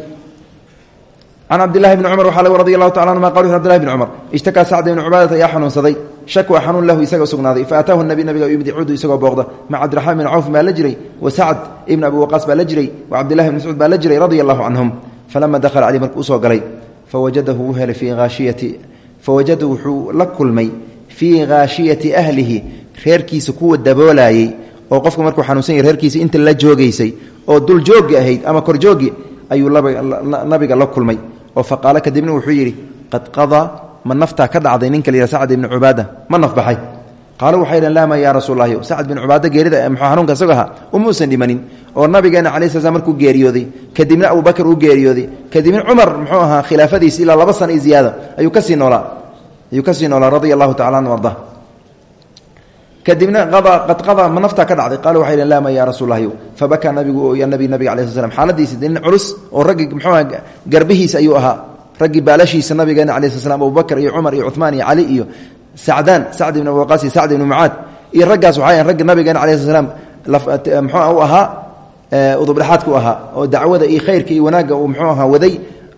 can cabdilahi bni cumar waxaa lagu radi allahu tacala anuma qal abdilahi bni cumar ishtakaa sacd ibni cubaadata ayaa xanuunsaday shak waa xanuun lahu isaga sugnaaday fa ataahu nabi nabiga u yimid yacuudu isagoo booqda maca cabdiraxmaan bn cawf baa wa sacd ibn abi waqaas baa la jiray wa cabdillahi bn mascuud baa la jiray radia allahu canhum falama dakhala caleyh markuu u soo galay fawajadahu wuu helay fii fawajadahu wuxuu la kulmay fii haashiyati ahlihi reerkiisa kuwa daboolayey oo qofka markuu xanuunsan yahy reerkiisa inta la joogaysay oo dul jooggi ahayd ama korjoogi ayuu nabiga la kulmay oo faqaalo kadibna wuxuu yidhi qad qadaa ma naftaa ka dhacday ninka layidha sacd ibni cubaada ma nafbaxay qaalo waxay dhahn laama yaa rasuullahi sacd bin cubaada geerida xanuunka isago ahaa umuusan dhimanin oo nabigeena calayi sla slam markuu geeriyooday kadibna abubakar uu geeriyooday kadibna cumar muxuu ahaa khilaafadiisi ilaa laba sana iyo ziyaada ayuu ka sii noolaa ayuu ka sii noolaa radia allahu tacala anhu arda kadibna qad qadaa ma ka dhacday. Qaalo waxay dhahn laama yaa rasuullahi fabakaa nabigu ooya nabi nabiga calayi sl xaaladiisi nin culus oo raggi muxuu aha garbihiisa ayuu ahaa. Raggii baalashiisa nabigeena calayi sl slam abubakar iyo cumar iyo cumaan iyo cali iyo sacdaan sacd ibn waqaas iyo ibn mucaad iyo raggaas waxay ragga nabigeena calayi sl slam muxuu u ahaa udubdhexaadka oo dacwada iyo khayrka iyo wanaagga uu muxuu ahaa waday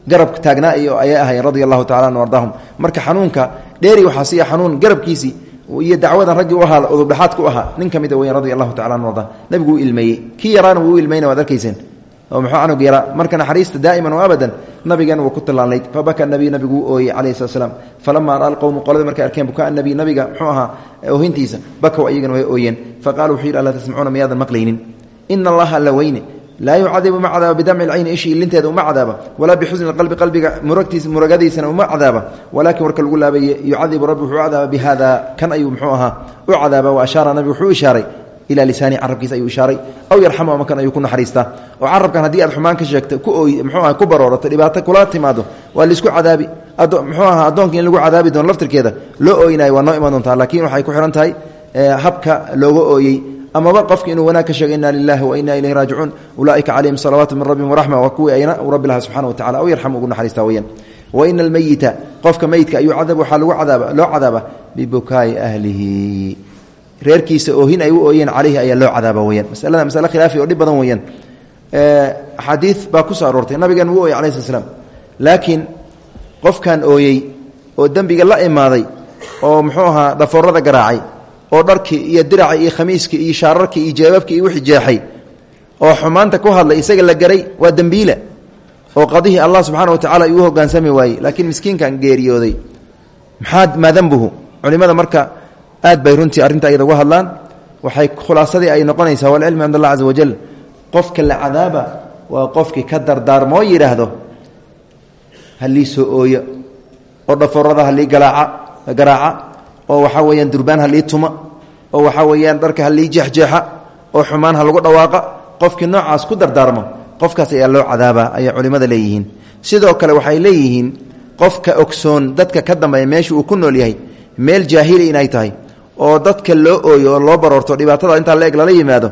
garabka taagnaa iyo ayay ahayen radia allahu tacala ardaahum. Marka xanuunka dheeri waxaa siiya xanuun garabkiisii iyo dacwadan raggii u ahaa udubdhexaadka u ahaa nin ka mida weyan radia allahu tacala anhu arda nabigu uu ilmeeyey. Kii yaraana wuu u ilmeyna waad arkayseen? Oo muxuu canug yaraa marka naxariista daa'iman wa abadan nabigeena wuu ku tallaanlayd fabaka nabiy nabigu u ooyey calayhi slat slam falama ra'a alqowmu markay arkeen bukaa nabiy nabiga muxuu ahaa oohintiisa bakow ayagana way ooyeen. Faqala wuxuu yidhi alaa maqlaynin? Ina allaha alla laa yucadibu ma cadaaba bidamci lcayni ishii ilinteeda uma cadaaba walaa bixusni qalbi qalbiga muragtiis muragadiisana uma cadaaba. Walakin warka lagu laabaye yucadibu rabbi wuxuu cadaaba bihada kan ayuu muxuu ahaa u cadaaba wa ashaara nabigu wuxuu ishaaray ilaa lisaani carabkiisa ayuu ishaaray. Aw yarxamu ama kan ayuu ku naxariistaa oo carabkan haddii aad xumaan ka sheegto ku ooy muxuu aha ku baroorato dhibaato kula timaado waa la isku cadaabi. Muxuu aha addoonka in lagu amaba qofka inuu wanaag ka sheego inna lilahi wa inna ilayhi raajicuun. Ulaaika calayhim salawaatu min rabbihim waraxma waa kuwii ayna rabbi laha subxana wa tacala aw yarxam ugu naxariistaa weyaan wa ina almeyita qofka meydka ayuu cadab waxaa lagu cadaaba loo cadaaba bibukaa'i ahlihi. Reerkiisa oohin ay u ooyeen caleyhi ayaa loo cadaaba weyaan masalada masale khilaafi oo dhib badan weyaan axaadiid baa ku soo aroortay nabigan wuu ooyey alayh slat slam laakiin qofkan dembiga la imaaday oo muxuu garaacay oo dharkii iyo diracii iyo khamiiskii iyo shaararkii iyo jeebabkii iyo wixii jeexay oo xumaanta ku hadlay isaga la garay waa dembiile oo qadihii allah subxaana wa tacala uu hogaansami waayey. Laakiin miskiinkan geeriyooday maxaa maa dembuhu culimada marka aad bay runtii arrinta ayada uga hadlaan. Waxay khulaasadii ay noqonaysaa walcilmu cind allah caza wajal qofka la cadaaba waa qofkii ka dardaarmoo yidhaahdo halii soo ooyo oo dhaforada halii galaaca garaaca oo waxaa weeyaan durbaan halii tuma oo waxaa weeyaan dharka halii jeexjeexa oo xumaan ha lagu dhawaaqa qofkii noocaas ku dardaarmo qofkaas ayaa loo cadaabaa ayay culimmada leeyihiin. Sidoo kale waxay leeyihiin qofka ogsoon dadka ka dambeeya meesha uu ku nool yahay meel jaahili inay tahay oo dadka loo ooyo oo loo baroorto dhibaatada intaa la eg lala yimaado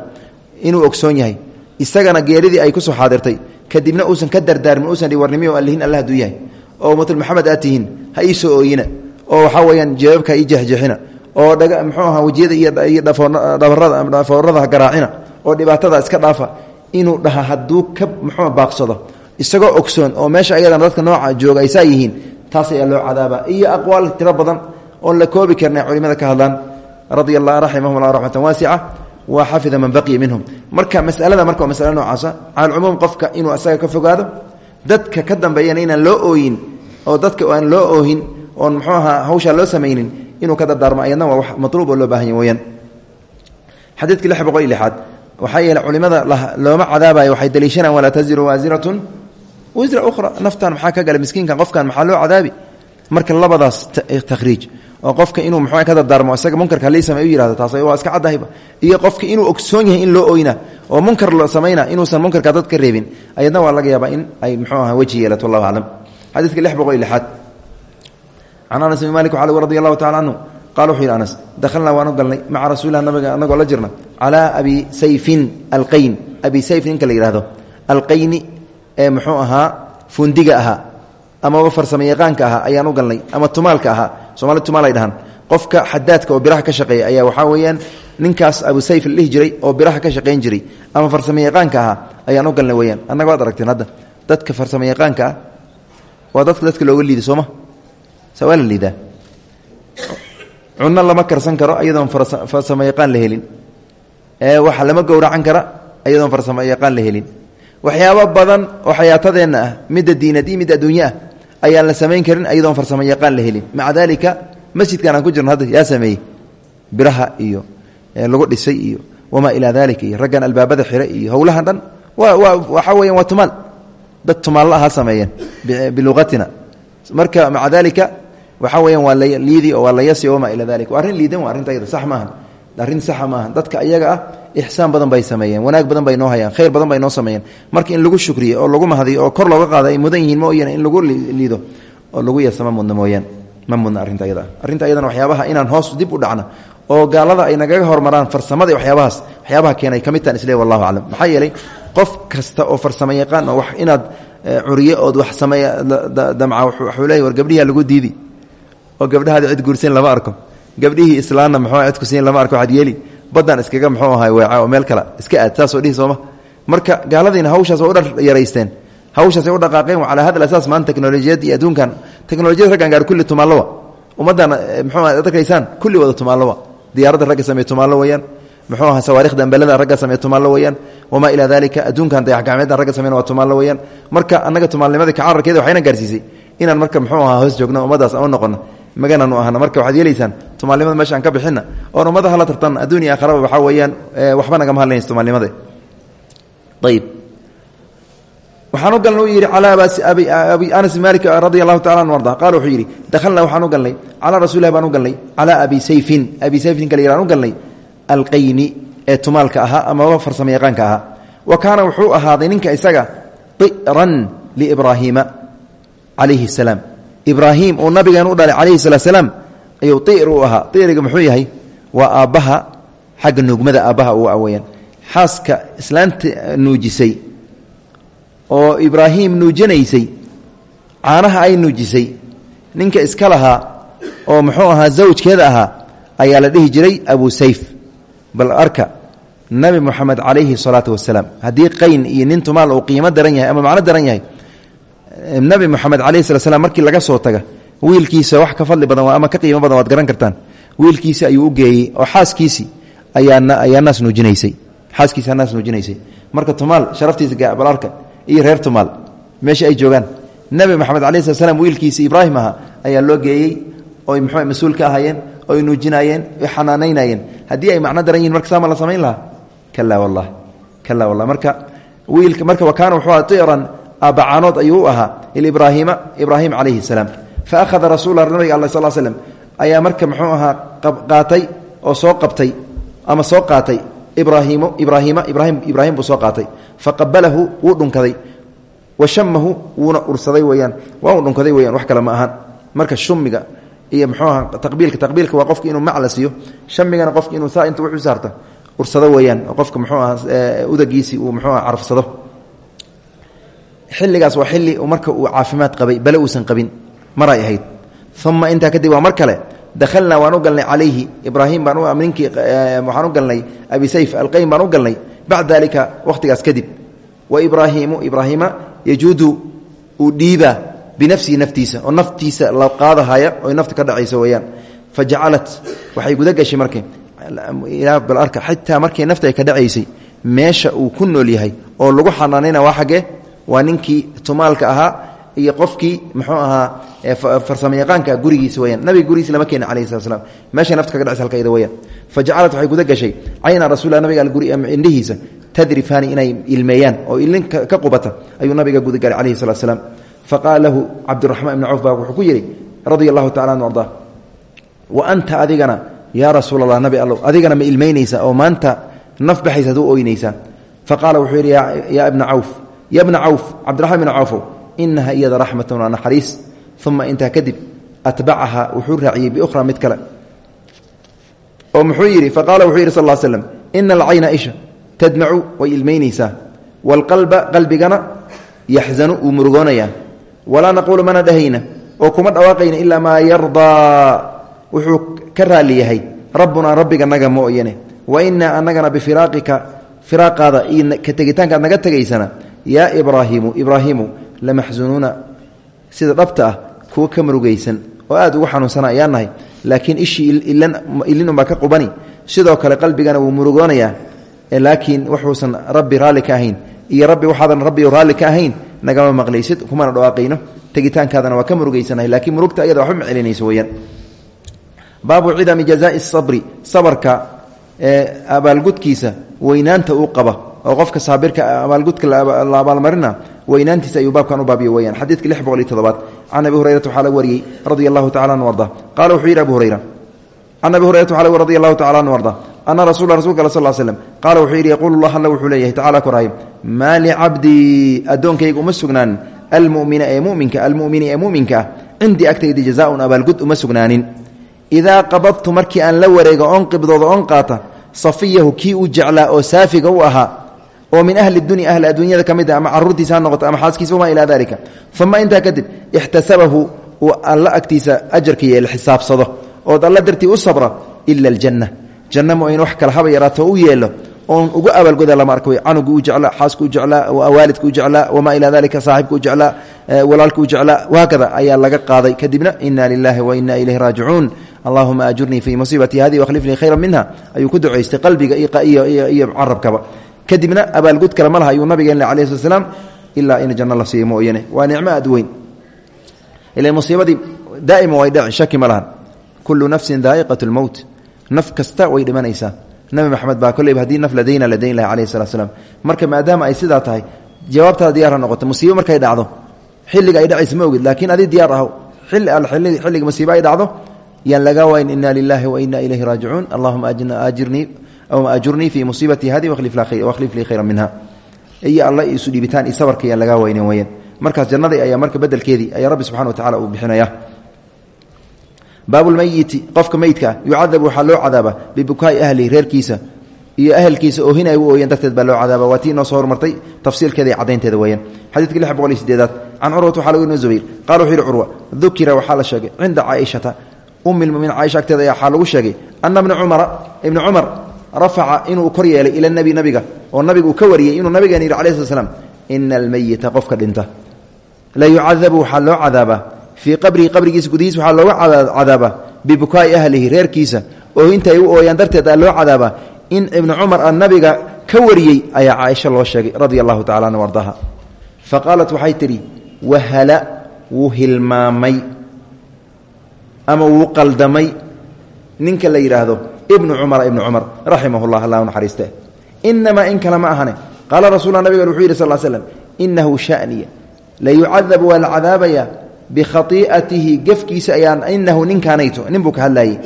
inuu ogsoon yahay. Isagana geeridii ay ku soo xaadirtay kadibna uusan ka dardaarmin uusan warnimiy allihin alla haduu yahay. Oo ummatul maxamed aad tihiin ha ii ooyina oo waxaa weyaan jawaabka ii jeexjeexina oo mxuu aha wejiyada iyo dhafoorada ha garaacina oo dhibaatada iska dhaafa inuu dhaha hadduu ka muxuu baaqsado. Isagoo ogsoon oo meesha ayadana dadka nooca jooga yihiin taas ayaa loo cadaaba. Iyo aqwaal tiro badan oon la koobi karna culimada ka hadlaan radia allah raximahum raxmatan waasica wa xafida man baqiya minhum. Marka masalada marka waa noocaasa cala alcumuum qofka inuu asaga ka fogaado dadka ka dambeeyana inaan loo ooyin oo dadka aan loo oohin oon muxuu ahaa loo samaynin inuu ka dardaarmo ayadna waa wax matluub oo loo baahanya weyaan xadiidka lix boqol iyo lixaad waxaa culimada looma cadaabayo waxay daliishanaan walaa taziru waasiratun wisra ukhra. Naftan maxaa ka gala miskiinkan qofkan maxaa loo cadaabi? Marka labadaas takhriij oo qofka inuu muxuu ka dardaarmo isaga munkarka halii samey u yihahdo taas waa iska caddahayba iyo qofka inuu ogsoon yahay in loo oyna oo munkar la samayna inuusan munkarka dad ka reebin ayadna waa laga yaabaa in ay muxuu aha weji wallahu aclam xadiidka lix boqol iyo can anas bn malik radi allahu tacala canhu qala wuxuu yidhi anas dakhalnaa waanu galnay maca rasuulilah nabiga anagoo la jirna calaa abi sayfin alqayn abi sayf ninka la yihahdo alqayni ee muxuu ahaa fundiga ahaa amaba farsamo yaqaanka ahaa ayaan u galnay ama tumaalka ahaa soomali tumaal ay dhahaan qofka xadaadka oo biraha ka shaqeeya ayaa waxaa weeyaan ninkaas abu sayf la dhihi jiray oo biraha ka shaqayn jiray ama farsamo yaqaanka ahaa ayaan u galnay weyaan waa la liidaa. Cunno lama karsan karo iyadoon farsamo yaqaan la helin. Waxa lama gowracan kara iyadoon farsamo yaqaan la helin. Waxyaabo badan oo xayaatadeenna ah midda diinad iyo midda adduunye ah ayaan la samayn karin iyadoon farsamo yaqaan la helin. Maca daalika masjidkan aan ku jirno hadda yaa sameeyey. Biraha iyo lagu dhisay iyo wamaa ilaa dalika iyo raggan albaabada xire iyo howlahan dhan waa waa waxaa weyan waa tumaal waxaa weyaan waa liidi oo waa layasi wamaa ilaa dalika waa arrin liidan waa arrinta ayada sax maaha arrin saxa maaha dadka ayaga ah ixsaan badan bay sameeyeen wanaag badan bay noo hayaan khayr badan bay noo sameeyeen. Marka in lagu shukriye oo lagu mahadiyo oo kor looga qaada ay mudan yihiin mooyane in lagu liido oo lagu yeesa ma mudna ma mudna arrinta ayada arrinta ayadana waxyaabaha inaan hoos dib u dhacna oo gaalada ay nagaga hormaraan farsamada waxyaabahaas waxyaabaha keenay ka mid isle wallahu aclam. Maxaa yeelay qof kasta oo farsamo oo wax inaad curiye ood wax sameeya damca waxuu leeyahy war gabdhihi lagu diidi oo gabdhahaada cid guursan lama arko. Gabdhihii islaanna muxuu cid kusiin lama arko waxaad yeeli. Baddan iskaga muxuu ahay weeca oo meel kale. Iska aad saasoo dhihi marka gaaladiina hawshaas waa u yaraysteen. Hawshaasay u dhaqaaqeen. Calaa hada asaas maanta teknolojiyad iyo adduunkan teknolojiyad raggan gaar kulli tumaallowa ummaddan muxuu ad arkaysaan kulli wada tumaallowa diyaaradda ragga sameeye tumaallo weeyaan. Muxuu aha ambelada ragga sameeye tumaallo weeyaan. Wamaa dalika adduunkan dayaxgacmeeddan ragga sameyna waa tumaallo weeyaan. Marka annaga tumaalnimadii kacararkeeda waxayna gaarsiisay. Inaan marka muxuu ahaa hoos joogno ummadaas ama noqono maganaanu ahna. Marka waxaad yeelaysaan tumaalnimada meesha aan ka bixinna oon ummada hala tartan adduuniya aakharaba waxaa weeyaan waxba nagama hadlaynaysa tumaalnimada ayib waxaan u galnay u yidhi calaa abi anas malik radi allahu tacala anu arda qaala wuxuu yidhi galnay calaa rasulilah baan galnay calaa abi sayfin. Abi sayf ninka la yihahn u galnay alqayni ee tumaalka ahaa amaba farsamo yaqaanka ahaa. Wa kaana wuxuu ahaaday ninka isaga diran liibraahiima calayhi salaam ibraahim uu nabigeen u dhalay calayhi salaa slaam ayuu ir u ahaa. Iriga muxuu yahay waa aabbaha xagga nuugmada aabbaha uu aweyaan xaaska islaanta nuujisay oo ibraahim nuujinaysay caanaha ay nuujisay ninka iska lahaa oo muxuu ahaa zawjkeeda ahaa ayaa la dhihi jiray abu sayf. Bal arka nabi moxamed calayhi salaatu wasalaam haddii qayn iyo nin tumaal uu qiimo daran yahay ama macno daran yahay nabi moxamed calayhi sala slam markii laga soo taga wiilkiisa wax ka fadli badan ama ka qiimo badan waad garan kartaan. Wiilkiisi ayuu u geeyey oo xaaskiisii ayaa naas nuujinaysay. Xaaskiisa naas nuujinaysay. Marka tumaal sharaftiisa balarka iyo reer tumaal meesha ay joogaan nabi moxamed alayh slat slam ibraahim aha ayaa loo geeyey oy mxuu mas'uul ka ahaayeen oy nuujinaayeen oy xanaanaynayeen. Haddii ay macno daran yihiin marka saama la samayn lahaa? Kala wallah kala wallah marka wiilka marka wa kaana wuxuu aha tiran aabbacaanood ayuu u ahaa ilibraahiima ibraahim calayhi salaam. Fa akhada rasuula nabiga alla sal slm ayaa marka muxuu ahaa qaatay oo soo qabtay ama soo qaatay ibraahiimo ibraahiima ibraahim ibraahim soo qaatay. Faqabalahu wuu dhunkaday. Wa shamahu wuuna ursaday weyaan waa u dhunkaday weyaan wax kale ma ahaan marka shumiga iyo muxuu aha taqbiilka taqbiilka waa qofka inuu macla siiyo. Shamigana qofka inuu saa inta wuxuu saarta ursado weyaan qofka muxuu aha udagiisii uu muxuu aha carfsado xilligaas waa xilli marka uu caafimaad qabay bale uusan qabin maray ahayd. Uma intaa kadib waa mar kale dakhalnaa galnay calayhi ibraahim baan ninkii waxaan u galnay abi sayf alqaym baan galnay bacda dalika wakhtigaas kadib. Wa ibraahiimu ibraahiima yajuudu uu dhiibaa binafsihi naftiisa oo naftiisa la qaadahaya oy nafta ka dhacayso weyaan fa waxay guda gashay marka ilaa bal arka xitaa markii nafta ka dhacaysay meesha uu ku nool yahay oo lagu xanaanayna waa xaggee waa ninkii tumaalka ahaa iyo qofkii muxuu ahaa farsamayaqaanka gurigiisa weyaan nabiga gurigiisa lama keena alayhi slat slam nafta kaga dhacaysa halkayda weyaan fa jacalat guda gashay cayna rasuulilah nabiga indhihiisa tadrifaani inay ilmeeyaan oo ilin ka qubata. Ayuu nabiga gudagalay calayhi salat slaam faqaala lahu cabdiraxmaan wuxuu ku yidhi radia allahu tacala an ardaa wa anta adigana yaa rasuul allah adigana ma ilmaynaysaa oo maanta naf baxaysa ad u wuxuu yidhi yaa ibna cawf ya bna cawf cabdiraxmaan ibna cawfow inaha iyada raxmatun waa naxariis uma intaa kadib atbacaha wuxuu raaciyey biukhra mid kale. Oo muxuu yidhi faqaala wuxuu yidhi sal l slam ina alcayna isha tadmacu way ilmaynaysaa waalqalba qalbigana yaxzanu wuu murugoonayaa. Walaa naquulu mana dhahayna oo kuma dhawaaqayna ilaa maa yardaa wuxuu ka raali yahay rabbunaa rabbiga naga mooyane wa inaa anagana bifiraaqika firaaqaada iyo ka tegitaankaad naga tegaysana yaa ibraahiimu ibraahiimu lamaxsunuuna sida dhabta ah kuwa ka murugaysan oo aad ugu xanuunsana ayaa nahay laakiin ishii ilin unbaa ka qubani. Sidoo kale qalbigana wuu murugoonayaa laakiin wuxuusan rabbi raalli ka ahayn iyo rabbi waxaadan rabbi raalli ka ahayn nagama maqlaysid kumana dhawaaqayno. Tegitaankaadana waa ka murugaysanahay laakiin murugta ayada waxba macelinayso weyaan baabu cidami sabri sabarka abaalgudkiisa weynaanta uu qaba oo qofka saabirka abaalgudka la abaalmarina weynaantiisa ayuu baabkan u baabiyo weyaan xadiidka lix boqol iyo todobaad can abi hurayrata waxaa la wariyey radia allahu tacala an arda. Qaala wuxuu yidhi abu hurayra can abi hurayrata waxaa radi allahu tacala anu arda ana rasula rasulka al sal l slm qaala wuxuu yidhi yaquulu llah alla wuxuu leeyahay tacala korahay maa licabdii addoonkayga uma sugnaanin almumina ee muminka almumini ee muminka ah cindii agtaydi jazaaun abaalgud uma sugnaanin. Idaa qabadtu markii aan la wareego oon qibdooda oon qaata safiyahu kii u jeclaa oo saafiga u ahaa oo min ahli dunya ahli adduunyada ka mid ah ama caruurtiisa ha noqoto ama xaaskiisa wamaa ilaa dalika uma intaa kadib ixtasabahu uu alla agtiisa ajarka yeel xisaabsado ood alla dartii u sabra ila aljanna. Janna mo in wax kala haba yaraato u yeelo oon ugu abaalgoda lama arka wey canugu u jeclaa xaasku u jeclaa waalidka u jeclaa wamaa ilaa dalika saaxibka u jeclaa walaalka u jeclaa wahaakada ayaa laga qaaday. Kadibna ina lilahi wa ina ilayhi raajicuun. Allahuma ajurnii fii musiibatii hadihi wakhlifnii khayra minha ayuu ku ducaystay qalbiga iyo carabkaba kadibna abaalgud kale ma laha ayuu nabigeen alayh slat slaam ilaa in janno la siiyo mooyane waa nicmo aad weyn. Ila musiibadii daa'ima way dhaci shaki ma lahan. Kullu nafsin daa'iqat lmowt naf kasta way dhimanaysaa. Nabi maxamed baa kolleyba haddii naf ladayna la dayn lahay alayh salat slaam marka maadaama ay sidaa tahay jawaabtaada diyaar ha noqoto musiibo markay dhacdo xilliga ay dhacaysa ma ogid laakiin adi diyaar aho xilliga musiibo ay dhacdo yaan laga wayn ina lilahi wa ina ilayhi raajicuun. Allahuma ajirnii ajurnii fii musiibatii hadi wakhlif lii khayra minha iyo alla isu dhiibitaan iyo sabarka yaan lagaa weynen weyaan markaas jannadii ayaa marka bedelkeedii ayaa rabbi subxana wa tacala uu bixinaya baabulmeyiti qofka meydkaa yucadabu waxaa loo cadaaba bibukaai ahlihi reerkiisa iyo ahelkiisa oohin ay u ooyeen darteed baa loo cadaaba waa tii inoo soo hormartay tafsiilkeeda iyo caddaynteeda weeyaan xadiidka lix boqol iyo sideedaad can curwata waxaa lagu inu zubayr qala wuxuu yihi curwa dukira waxaa la sheegay cinda caaishata ummi lmuminiin caaisha agteeda waxaa lagu sheegay ana bna cumara ibna cumar rafaca inuu kor yeelay ila nebi nabiga oo nabiga ka wariyey inuu nabigeena yidhi alai sl slam ina almeyita qofka dhinta. La yucadabu waxaa loo cadaabaa fii qabrihi qabrigiisa gudihiis waxaa looga cadaabaa bibukaai ahlihi reerkiisa. Oohinta ay u ooyaan darteed aa loo cadaabaa in ibnu cumar a nabiga ka wariyey ayaa caaisha loo sheegay radia allahu tacala an ardaha fa qaalat waxay tidhi wahala wuu hilmaamay ama wuu qaldamay. Ninka la yidhaahdo ibnu cumara ibnu cumar raximah llah allah naxariiste. Inamaa in kale ma ahane. Qaala rasulla nabiga wuxuu yidhi sal slm inahu shaniya la yucadabu waa la cadaabaya bikhai'atihi gefkiisa ayaan inahu ninkaanayto. Nin buu ka hadlayey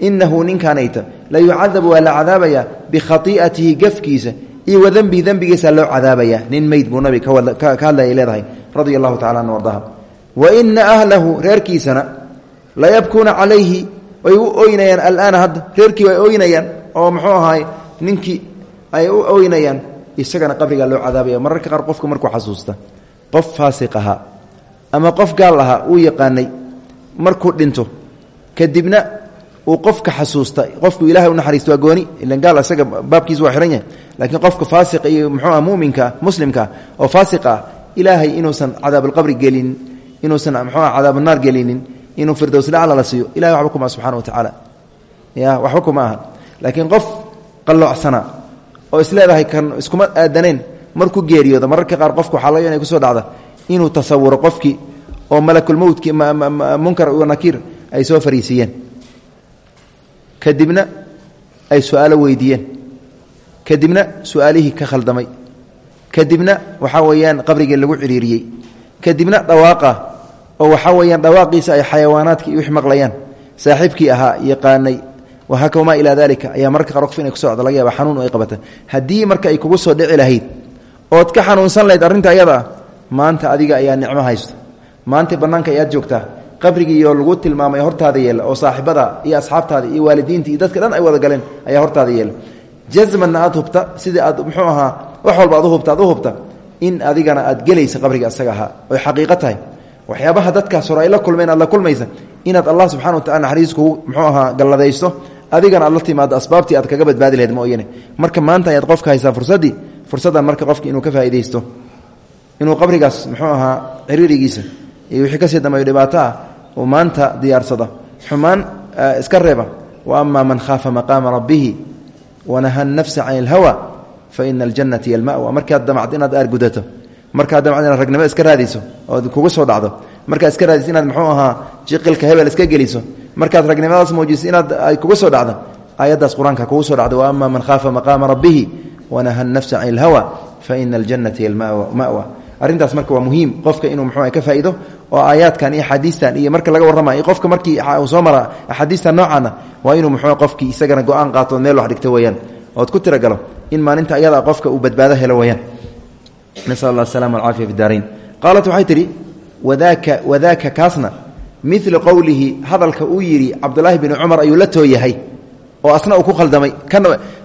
inahu ninkaanayta la yucadabu waa la cadaabaya bikhai'atihi gefkiisa iyo wa dembihi dembigiisa loo cadaabaya nin meyd buu nabiga ka hadlayay leedahay radia allahu way u oynayaan alaana hadda reerkii way oynayaan oo muxuu ahaay ninkii ay u oynayaan isagana qabrigaa loo cadaabaya. Mararka qaar qofka markuu xasuusta qof faasiq ama qof gaal ahaa uu yaqaanay markuu dhinto kadibna uu qofka xasuusta qofku ilahay u naxariisto waa gooni ilan gaal isaga baabkiisa waa xihan yahay laakiin qofka faasiqa iyo muxuu ah muminkaa muslimkaa oo faasiq ah ilaahay inuusan cadaabalqabri gelinin inuusan muxuu ah cadaabunaar gelinin inuu firdowslacla la siiyo. Ilahay waxba kuma subxana wa tacaala. Ya waxba kuma aha laakiin qof qalloocsana oo isleedahay kan iskuma aadaneen markuu geeriyooda mararka qaar qofka waxaa laga inay ku soo dhacda inuu tasawuro qofkii oo malakulmowtki munkar nakiir ay soo fariisiiyeen kadibna ay su'aalo weydiiyeen. Kadibna su'aalihii ka khaldamay. Kadibna waxaa weeyaan qabrigii lagu ciriiriyey. Kadibna dhawaaqa oo waxaa weeyaan dhawaaqiisa ay xayawaanaadka iyo wix maqlayaan. Saaxiibkii ahaa yaqaanay wahaka wamaa ilaa dalika ayaa mararka qaar qof inay kuso cdo laga yaaba xanuun ay qabata haddii marka ay kugu soo dhici lahayd ood ka xanuunsan lahayd arrinta ayada maanta adiga ayaa nicmo haysto maanta bannaanka ayaad joogtaa qabrigiiyo lagu tilmaamay hortaada yeela oo saaxibada iyo asxaabtaada iyo waalidiinta iyo dadka dhan ay wada galeen ayaa hortaada yeela. Jasmanna aad hubta sidii aad muxuu ahaa wax walba aad uhubta aad hubta in adigana aad gelaysa qabriga isaga ahaa oy tahay waxyaabaha dadkaas hore ay la kulmeen aad la kulmaysa inaad allah subxana wa tacala naxariis kugu muxuu ahaa galladaysto adigana aad la asbaabtii aad kaga badbaadi laheyd mooyane. Marka maanta ayaad qofka haysaa fursaddii fursaddan marka qofki inuu ka faa'idaysto inuu qabrigaas muxuu ahaa ciriirigiisa iyo wixii ka sii dambeeyo dhibaato ah uu maanta diyaarsada xumaan iska reeba. Wa ama man khaafa maqaama rabbihi wanaha nafsa can ilhawa fa ina aljannata iyo almawa. Markaad damacdo inaad aargudato markaad damacdo inaad ragnimo iska raadiso ood kuga soo dhacdo markaad iska raadiso inaad muxuu ahaa jiqilka hebel iska geliso markaad ragnimadaas muujiso inaad ay kuga soo dhacdo aayaddaas qur'aanka kugu soo dhacdo wa ama man khaafa maqaama rabbihi wanaha nafsa can ilhawa fa ina aljannata iyo almawa arrintaas marka waa muhiim qofka inuu muxuu ka faa'ido oo aayaadkan iyo axaadiistan iyo marka laga warramayo qofka markii uu soo mara axaadiistan noocaana waa inuu muxuu qofkii isagana go'aan qaato meel wax dhigto weeyaan. Ood ku tiragalo in maalinta ayada qofka uu badbaado helo weeyaan nasal allah asalama alcaafiya fi daarayn qaalat waxay tidhi wadaaka wadaaka kaasna milu qowlihi hadalka uu yidhi cabdulaahi bni cumar ayuu la tooyahay oo asna uu ku khaldamay kan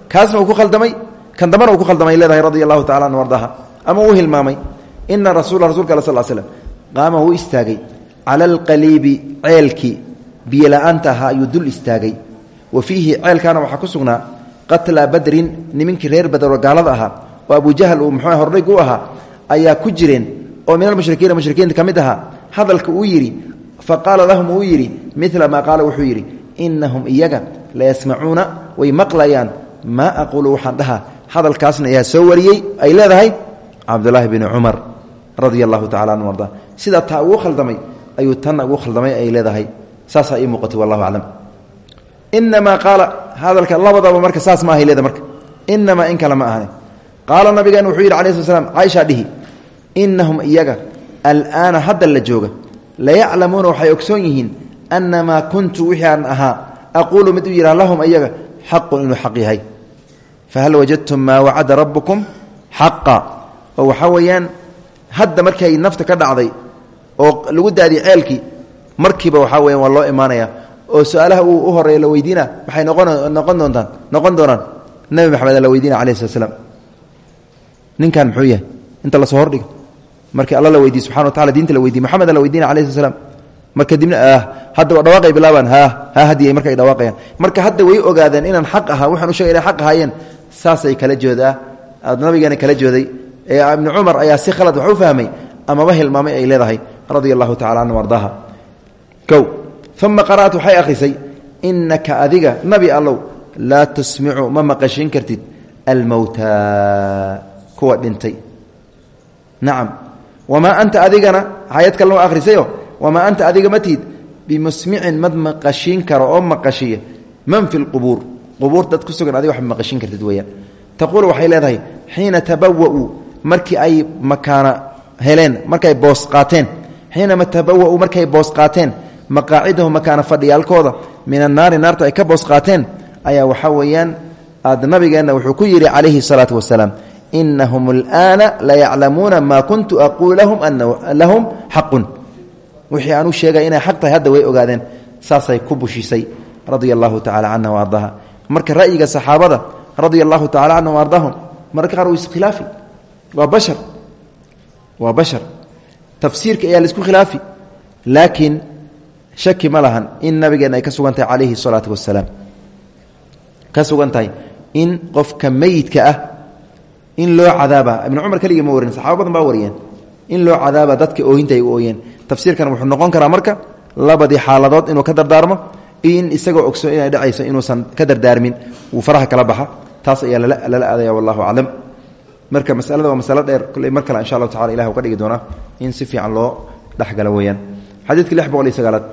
kaasna uu ku khaldamay kan dambana uu ku khaldamay leedahay radia allahu tacala an ardaha ama uu hilmaamay. Ina rasuula rasulka al sal slm qaama wuu istaagay cala alqaliibi ceelkii biyola'aanta ahaa ayuu dul istaagay. Wa fiihi ceelkaana waxaa ku sugnaa qatla badrin nimankii reer badro gaalada ahaa oo abujahal uu muxuu hordhig u ahaa ayaa ku jireen oo min almushrikiina mushrikiinta ka mid ahaa. Hadalka uu yidhi fa qaala lahum uu yidhi mila maa qaala wuxuu yidhi inahum iyaga la yasmacuuna way maqlayaan. Maa aquulu waxaan dhahaa hadalkaasna ayaa soo wariyey ay leedahay cabdulaahi bni cumar radia allahu tacala anhu arda. Sidaa taa ugu khaldamay ayuu tanna ugu khaldamay ay leedahay. Saasaa ii muuqatay wallahu aclam. Inamaa qaala hadalka labadaba marka saas qaala nabigeen wuxuu yidhi alai sl slam dhihi inahum iyaga alaana hadda la jooga layaclamuuna waxay ogsoon yihiin anamaa kuntu wixii aan ahaa aquulu mid u lahum iyaga xaqun inuu xaq yahay. Fahal wajadtum maa wacada rabbukum xaqa? Oo waxaa weeyaan hadda markay nafta ka dhacday oo lagu daadiyey ceelkii markiiba waxaa weyan waa loo imaanaya. Oo su'aalaha uu u horreeya la weydiina waxay noqon doontaan noqon doonaan. Nebi maxamed la weydiina alayhi slat ninkan muxuu yahay? Inta la soo hordhigo. Markii alla la weydiye subxana wa tacala diinta la weydiye maxamed la weydiina alayhi slat slam marka dibna hadda dhawaaqay bilaabaan ha ha hadiya marka ay dhawaaqayaan. Marka hadda way ogaadeen inaan xaq ahaa waxaan u shegay inay xaq ahaayeen. Saasay kala joodaa nabigeena kala jooday. Ee ibnu cumar ayaa si khalad wax u fahmay amaba hilmaamay ay leedahay radia allahu tacala canhu ardaaha. Kow uma qara'at waxay akhrisay inaka adiga nabi allow laa tusmicu ma maqashin kartid almowtaa kuwa dhintay. Nacam wamaa anta adigana hayad kalena waa akhrisayo? Wamaa anta adiga ma tihid? Bimusmicin mad maqashiin karo oo maqashiya. Man fi lqubuur qubuur dad ku sugan adiga wax ma maqashin kartid weeyaan. Taquulu waxay leedahay xiina tabawa'uu markii ay makaana heleen markay boos qaateen. Xiinama tabawa'uu markay boos qaateen. Maqaacidahu makaana fadhiyaalkooda. Min annaari naarta ay ka boos qaateen. Ayaa waxaa weeyaan aad nabigeenna wuxuu ku yidhi calayhi salaatu wasalaam inahum alaana layaclamuuna maa kuntu aquulu lahum ana lahum xaqun wixii aan u sheegay inay xaq tahay hadda way ogaadeen saasay ku bushisay radia allahu tacala canha wa ardaha marka ra'yiga saxaabada radia allahu tacala canhum wa ardahum mararka qaar uu iskhilaafi waa bashar waa bashar tafsiirka ayaa la isku khilaafi laakiin shaki ma lahan in nabigeenna ay ka sugan tahay calayhi salaatu wasalaam ka sugan tahay in qofka meyidka in loo cadaaba. Ibnu cumar keligii ma warin saxaaba badan wariyeen. In loo cadaaba dadka oohinta ooyeen. Tafsiirkan wuxuu noqon karaa marka labadii xaaladood inuu ka dardaarmo in isagoo ogso inay dhacayso inuusan ka dardaarmin uu faraha kala baxa. Taas ayaa lala aadaya wallahu aclam. Marka masalada waa masalo dheer kulley mar insha allahu tacala ilah ka dhigi doonaa in si fiican loo dhexgalo weeyaan. Xadiidka lix boqol iyo sagaalaad.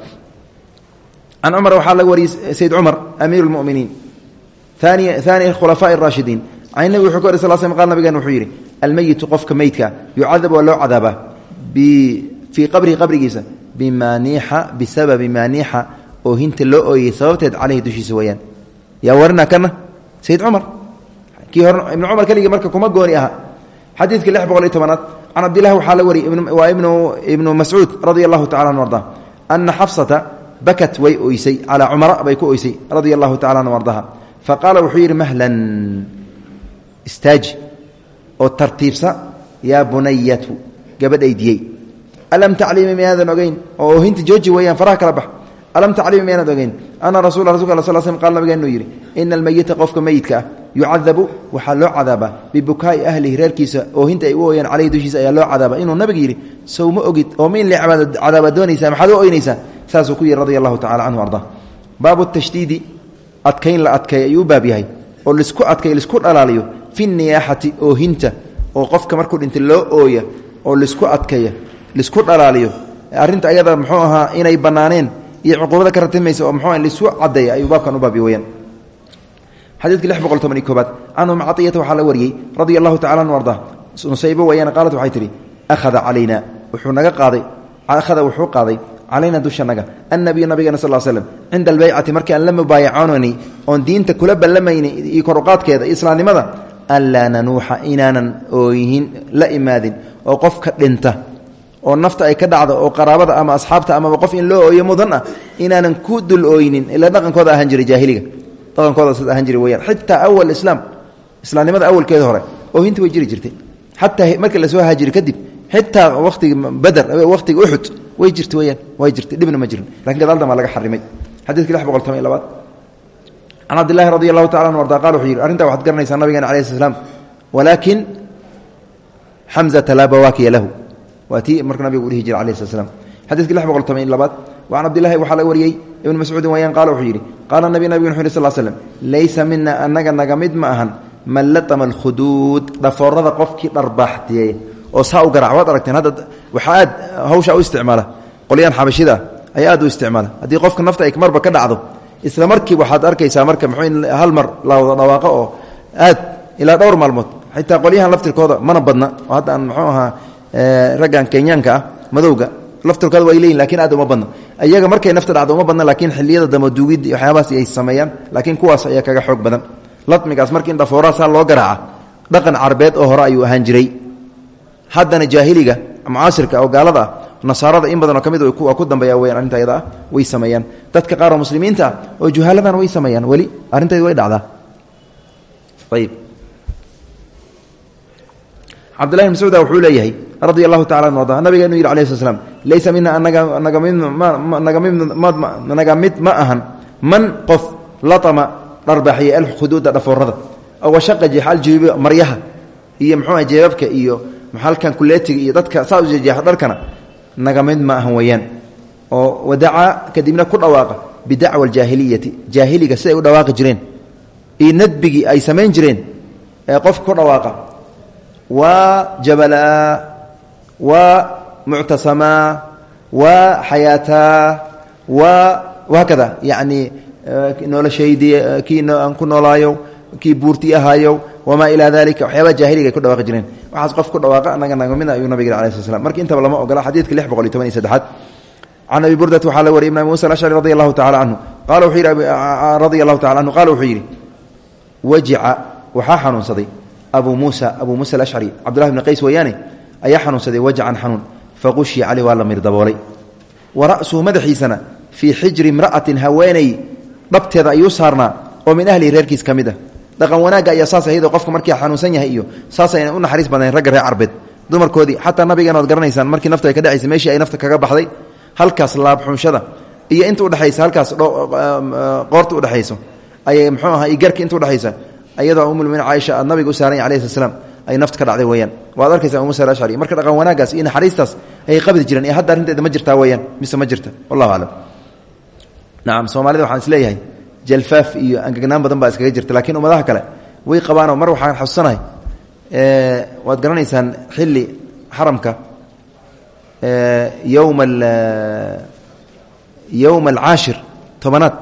Can cumar waxaa laga wariyey sayd cumar amiiru lmuminiin ani ani khulafaaءi اraashidiin can nabig wuxuu ka wary sal sl qal nabigeen wuxuu yidhi almeyitu qofka meydka yucadab waa loo cadaabaa fii qabrihi qabrigiisa bimaaniixa bisababi maaniixa oohinta loo ooyey sababteed caleyhi dushiisa weeyaan. Yaa warina kana sayd cumar. Kii hore ibnu cumar marka kuma gooni aha. Xadiidka lix boqol iyo tobanaad can cabdillahi la wariyey waa ibnu mascuud radia allahu tacala anu arda ana xafsata bakat way oysay calaa cumara bay ku oysay radia allahu tacala anu ardaha mahlan istaaji oo tartiibsa yaa bunayatu gabadhaydiyey alam taclimi miyaadan ogeyn? Oo oohinta jooji weeyaan faraha kala bax. Alam taclimi miyaanad ogeyn? Ana rasul rasulka al sl slm qal nabiga inuu yidhi ina almeyita qofka meyidka ah yucadabu waxaa loo cadaabaa. Bibukaa'i ahlihi reerkiisa oohinta ay u ooyaan caleyhi dushiisa ayaa loo cadaaba inuu nabiga yidhi sow ma ogid oo ma in la cadaaba doonaysaa maxaad u oynaysaa saasuu ku yidhi radia allahu tacala canhu arda baabu tashdiidi adkayn la adkeey ayuu u baab yahay. Oo lisku adkay lisku dhalaaliyo fi niyaaxati oohinta oo qofka markuu dhintay loo ooya oo lisku adkeeya lisku dhalaaliyo arrinta ayada muxuu ahaa inay bannaaneen iyo cuquubada ka ratimaysa oo muxuu lisu caddeeya ayuu baabkan u baabiy weyaan xadiidka lix boqol toban iyo koobaad canhu macatiyata waxaa la wariyey radia allahu tacala anu arda nusaybo weyaan qaalat waxay tihi akhada calayna wuxuu naga qaaday akhada wuxuu qaaday calayna dushanaga annabiyu nabigeena sal slm cinda albeycati markii aan la mubaayacoonani oon diinta kula ballamayni iyo koruqaadkeeda islaamnimada anlaa nanuuxa inaanan ooyihin la imaadin oo qofka dhinta oo nafta ay ka dhacdo oo qaraabada ama asxaabta amaba qof in loo ooyo mudan ah ku dul ooynin ilaa dhaqankooda ahaan jiray jaahiliga. Dhaqankooda sida ahaan jiray weyaan xitaa awal islaam islaamnimada awalkeeda hore oohinta way jiri jirtay. Xataa markii la soo haajiri kadib xitaa wakhtiga bader wakhtiga uxud way jirta weyaan way jirtay dhibna ma jirin. Lakin gadaaldan baa laga xarimay. Labaad can cabdillahi radi allahu tacala anu arda qal wuxuu yidhi arrintaa waxaad garanaysaa nabigeena alayh sl slam walaakin xamzata laa bawaakiya lahu waa tii marka nabigu u dhihi jira alayh sl slam xadidka lix boqol toban iyo labaad wa can cabdillahi waxaa laga wariyey ibnu mascuudin wayaan qaala wuxuu yidhi qaala nabi nabigen wuxu yhi sal slm laysa mina anaga naga mid ma ahan man latama alkhuduud dhafoorada qofkii dharbaaxtiyey oo saa u garac waad aragteen hadda waxaa aad hawsha u isticmaala qolyahan xabashida ayaa aad u isticmaala haddii qofka nafta ay marba ka dhacdo isla markiiba waxaad arkaysaa marka in hal mar la wada dhawaaqo oo aad ilaa dhowr maalmood xitaa qolyahan laftirkooda mana badna. Oo hadda aan muxuu ahaa raggan kenyaanka ah madowga laftirkooda way leeyihiin laakiin aad uma badna. Iyaga markay nafta dhacdo uma badna laakiin xiliyada damaduugid waxyaabahaas ay sameeyaan laakiin kuwaas ayaa kaga xoog badan. Latmigaas markii indhafooraha saa loo garaaca dhaqan carbeed oo hore ayuu ahaan jiray. Haddana jaahiliga mucaasirka oo gaalada ah nasaarada in badan oo ka mid waa ku dambeeya weyaan arrinta ayada ah way sameeyaan. Dadka qaar oo muslimiinta ah oo juhaaladan way sameeyaan. Weli arrinteedu way dhacdaa. Ayib. Cabdullahi bn mascuuda wuxuu leeyahay radia allahu tacala an arda nabiga inuu yidhi alai sl slam laysa mina naga mid ma ahan man qof latama dharbaxiya alkhuduuda dhafoorada oo washaqa jeexa aljuubi maryaha iyo muxuuah jeebabka iyo maxalkan kuleetiga iyo dadka saa u jeejeexa dharkana ma ahan weeyaan. Oo wadacaa kadibna ku dhawaaqa bidacwa aljaahiliyati jaahiliga siday u dhawaaqi jireen iyo nadbigii ay samayn jireen ee qofka ku dhawaaqa. Waa jabalaa waa muctasamaa waa xayaataa waa wahaakada yacni noloshaydii kii aan ku noolaayo kii buurtii ahaayo wamaa ilaa dalika waxyaabaa jaahiliga ay ku dhawaaqi jireen waxaas qof ku dhawaaqa anaga naga mid ayuu nabig ala sl slam marka intaba lama ogola xadiidka lix boqol iyo toban iyo saddexaad can abi burdata waxaa la wariyay ibn abi musa alashcri radi allahu tacala canhu qala wuxuu yidhi radia allahu tacala anhu qala wuxuu yidhi wajica waxaa xanuunsaday abu muusa abu muusa alashcari cabdullahi bni qays weeyaane ayaa xanuunsaday wajacan xanuun faqushiya caleyh waa la mirdaboolay wa ra'suhu madaxiisana fii xijri imra'atin haweeney dhabteeda ayuu saarnaa oo min ahlihi reerkiis ka mid ah dhaqan wanaagga ayaa saas ahayd oo qofka markii xanuunsan yahay iyo saas ayna u naxariis badnayn ragga reer carbeed dumarkoodii xataa nabigeena waad garanaysaan markii nafta ay ka dhacaysay meeshii ay nafta kaga baxday halkaas laabxunshada iyo inta udhexaysa halkaas qoorta udhexayso ayay mxuu aha iyo garka inta udhexaysa ayadoo umulmuminiin caaisha aad nabiga u saaranya alayhi slat slam ay nafta ka dhacday weeyaan. Waad arkaysa abu musa alashcari marka dhaqan wanaaggaas iyo naxariistaas ayay qabdi jireen iyo hadda arrinteeda ma jirtaa weeyaan mise ma jirta wallahu aclam nacam soomaalida waxaan is jalfaaf iyo angegnaan badan baa iskaga jirta lakiin ummadaha kale way qabaanoo mar waxaan xasuusanahay waad garanaysaan xilli xaramka yowma yowma alcaashir tobanaad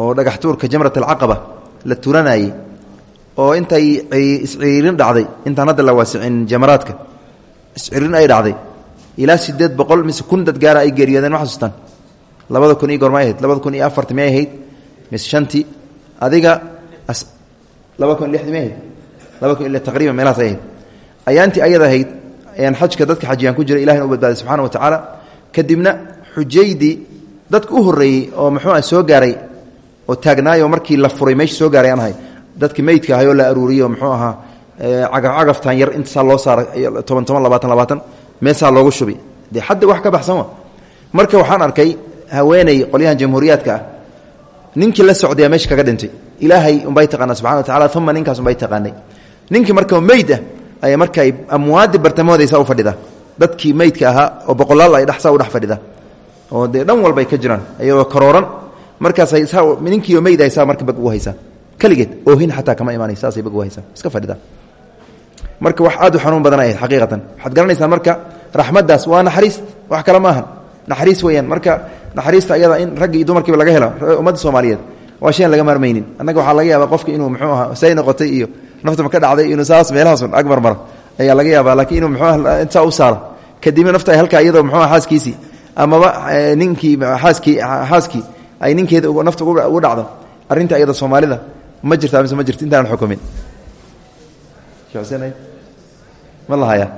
oo dhagax tuurka jamrat alcaqaba la turanayey oo intay isciriirin dhacday intaan hadda la waasicin jamaraadka isciriirin ay dhacday ilaa sideed boqol mise kun dad gaara ay geeriyoodeen ma xasuustaan labada kun iyo goormay ahayd labada kun iyo afarti miyay ahayd mise shantii adiga laba kun lixdi may ahayd laba kun taqriban meelahaas ay ahayd ayaantii ayad ahayd ayaan xajka dadka xajiyaan ku jiray ilahina u badbaaday subxana wa tacaala. Kadibna xujaydii dadka u horreeyey oo muxuu ah soo gaaray oo taagnaayoo markii la furay meesha soo gaaray aan ahay. Dadkii meydka ahay oo la aruuriyey oo muxuu ahaa cagafcagaftan yar intasaa loo saaray toban toban labaatan labaatan meesaa loogu shubi. Dee xadda wax ka baxsan wa marka waxaan arkay haweeney qolyahan jamhuuriyaadka ah ninkii la socdaya meesha kaga dhintay. Ilaahay umbay taqaana subxana wa tacala uma ninkaas umbay taqaanay. Ninkii marka meyd ah ayaa markay amwaadi bartamahooda saa u fadhida. Dadkii meydka ahaa oo boqolaal ay dhexsaa u dhex fadhida. Oo dee dhan walbay ka jiraan iyadoo karooran. Markaasay ninkiio meyd ay saa marka bag ugu haysaa keligeed oohin xataa kama imaanaysa saasay bag ugu haysaa iska fadhida. Marka wax aad u xanuun badan ay xaqiiqatan. Waxaad garanaysaan marka raxmaddaas waa naxariis. Wax kale maahan. Naxariis weeyaan. Marka naxariista ayada in raggi iyo dumarkiiba laga helo ummadda soomaaliyeed waa shayan laga maarmaynin annaga waxaa laga yaabaa qofka inuu muxuu ahaa say noqotay iyo nafta ma ka dhacday inuu saas meelahaasun ag marmaro ayaa laga yaabaa laakiin inuu muxuu intaa u saaro kadibna nafta ay halkaa iyadoo muxuu xaaskiisii amaba ninkii aaskii xaaskii ay ninkeeda nafta ugu dhacdo arrinta iyada soomaalida ma jirta mise ma jirto intaan xukumin. Ma lahaya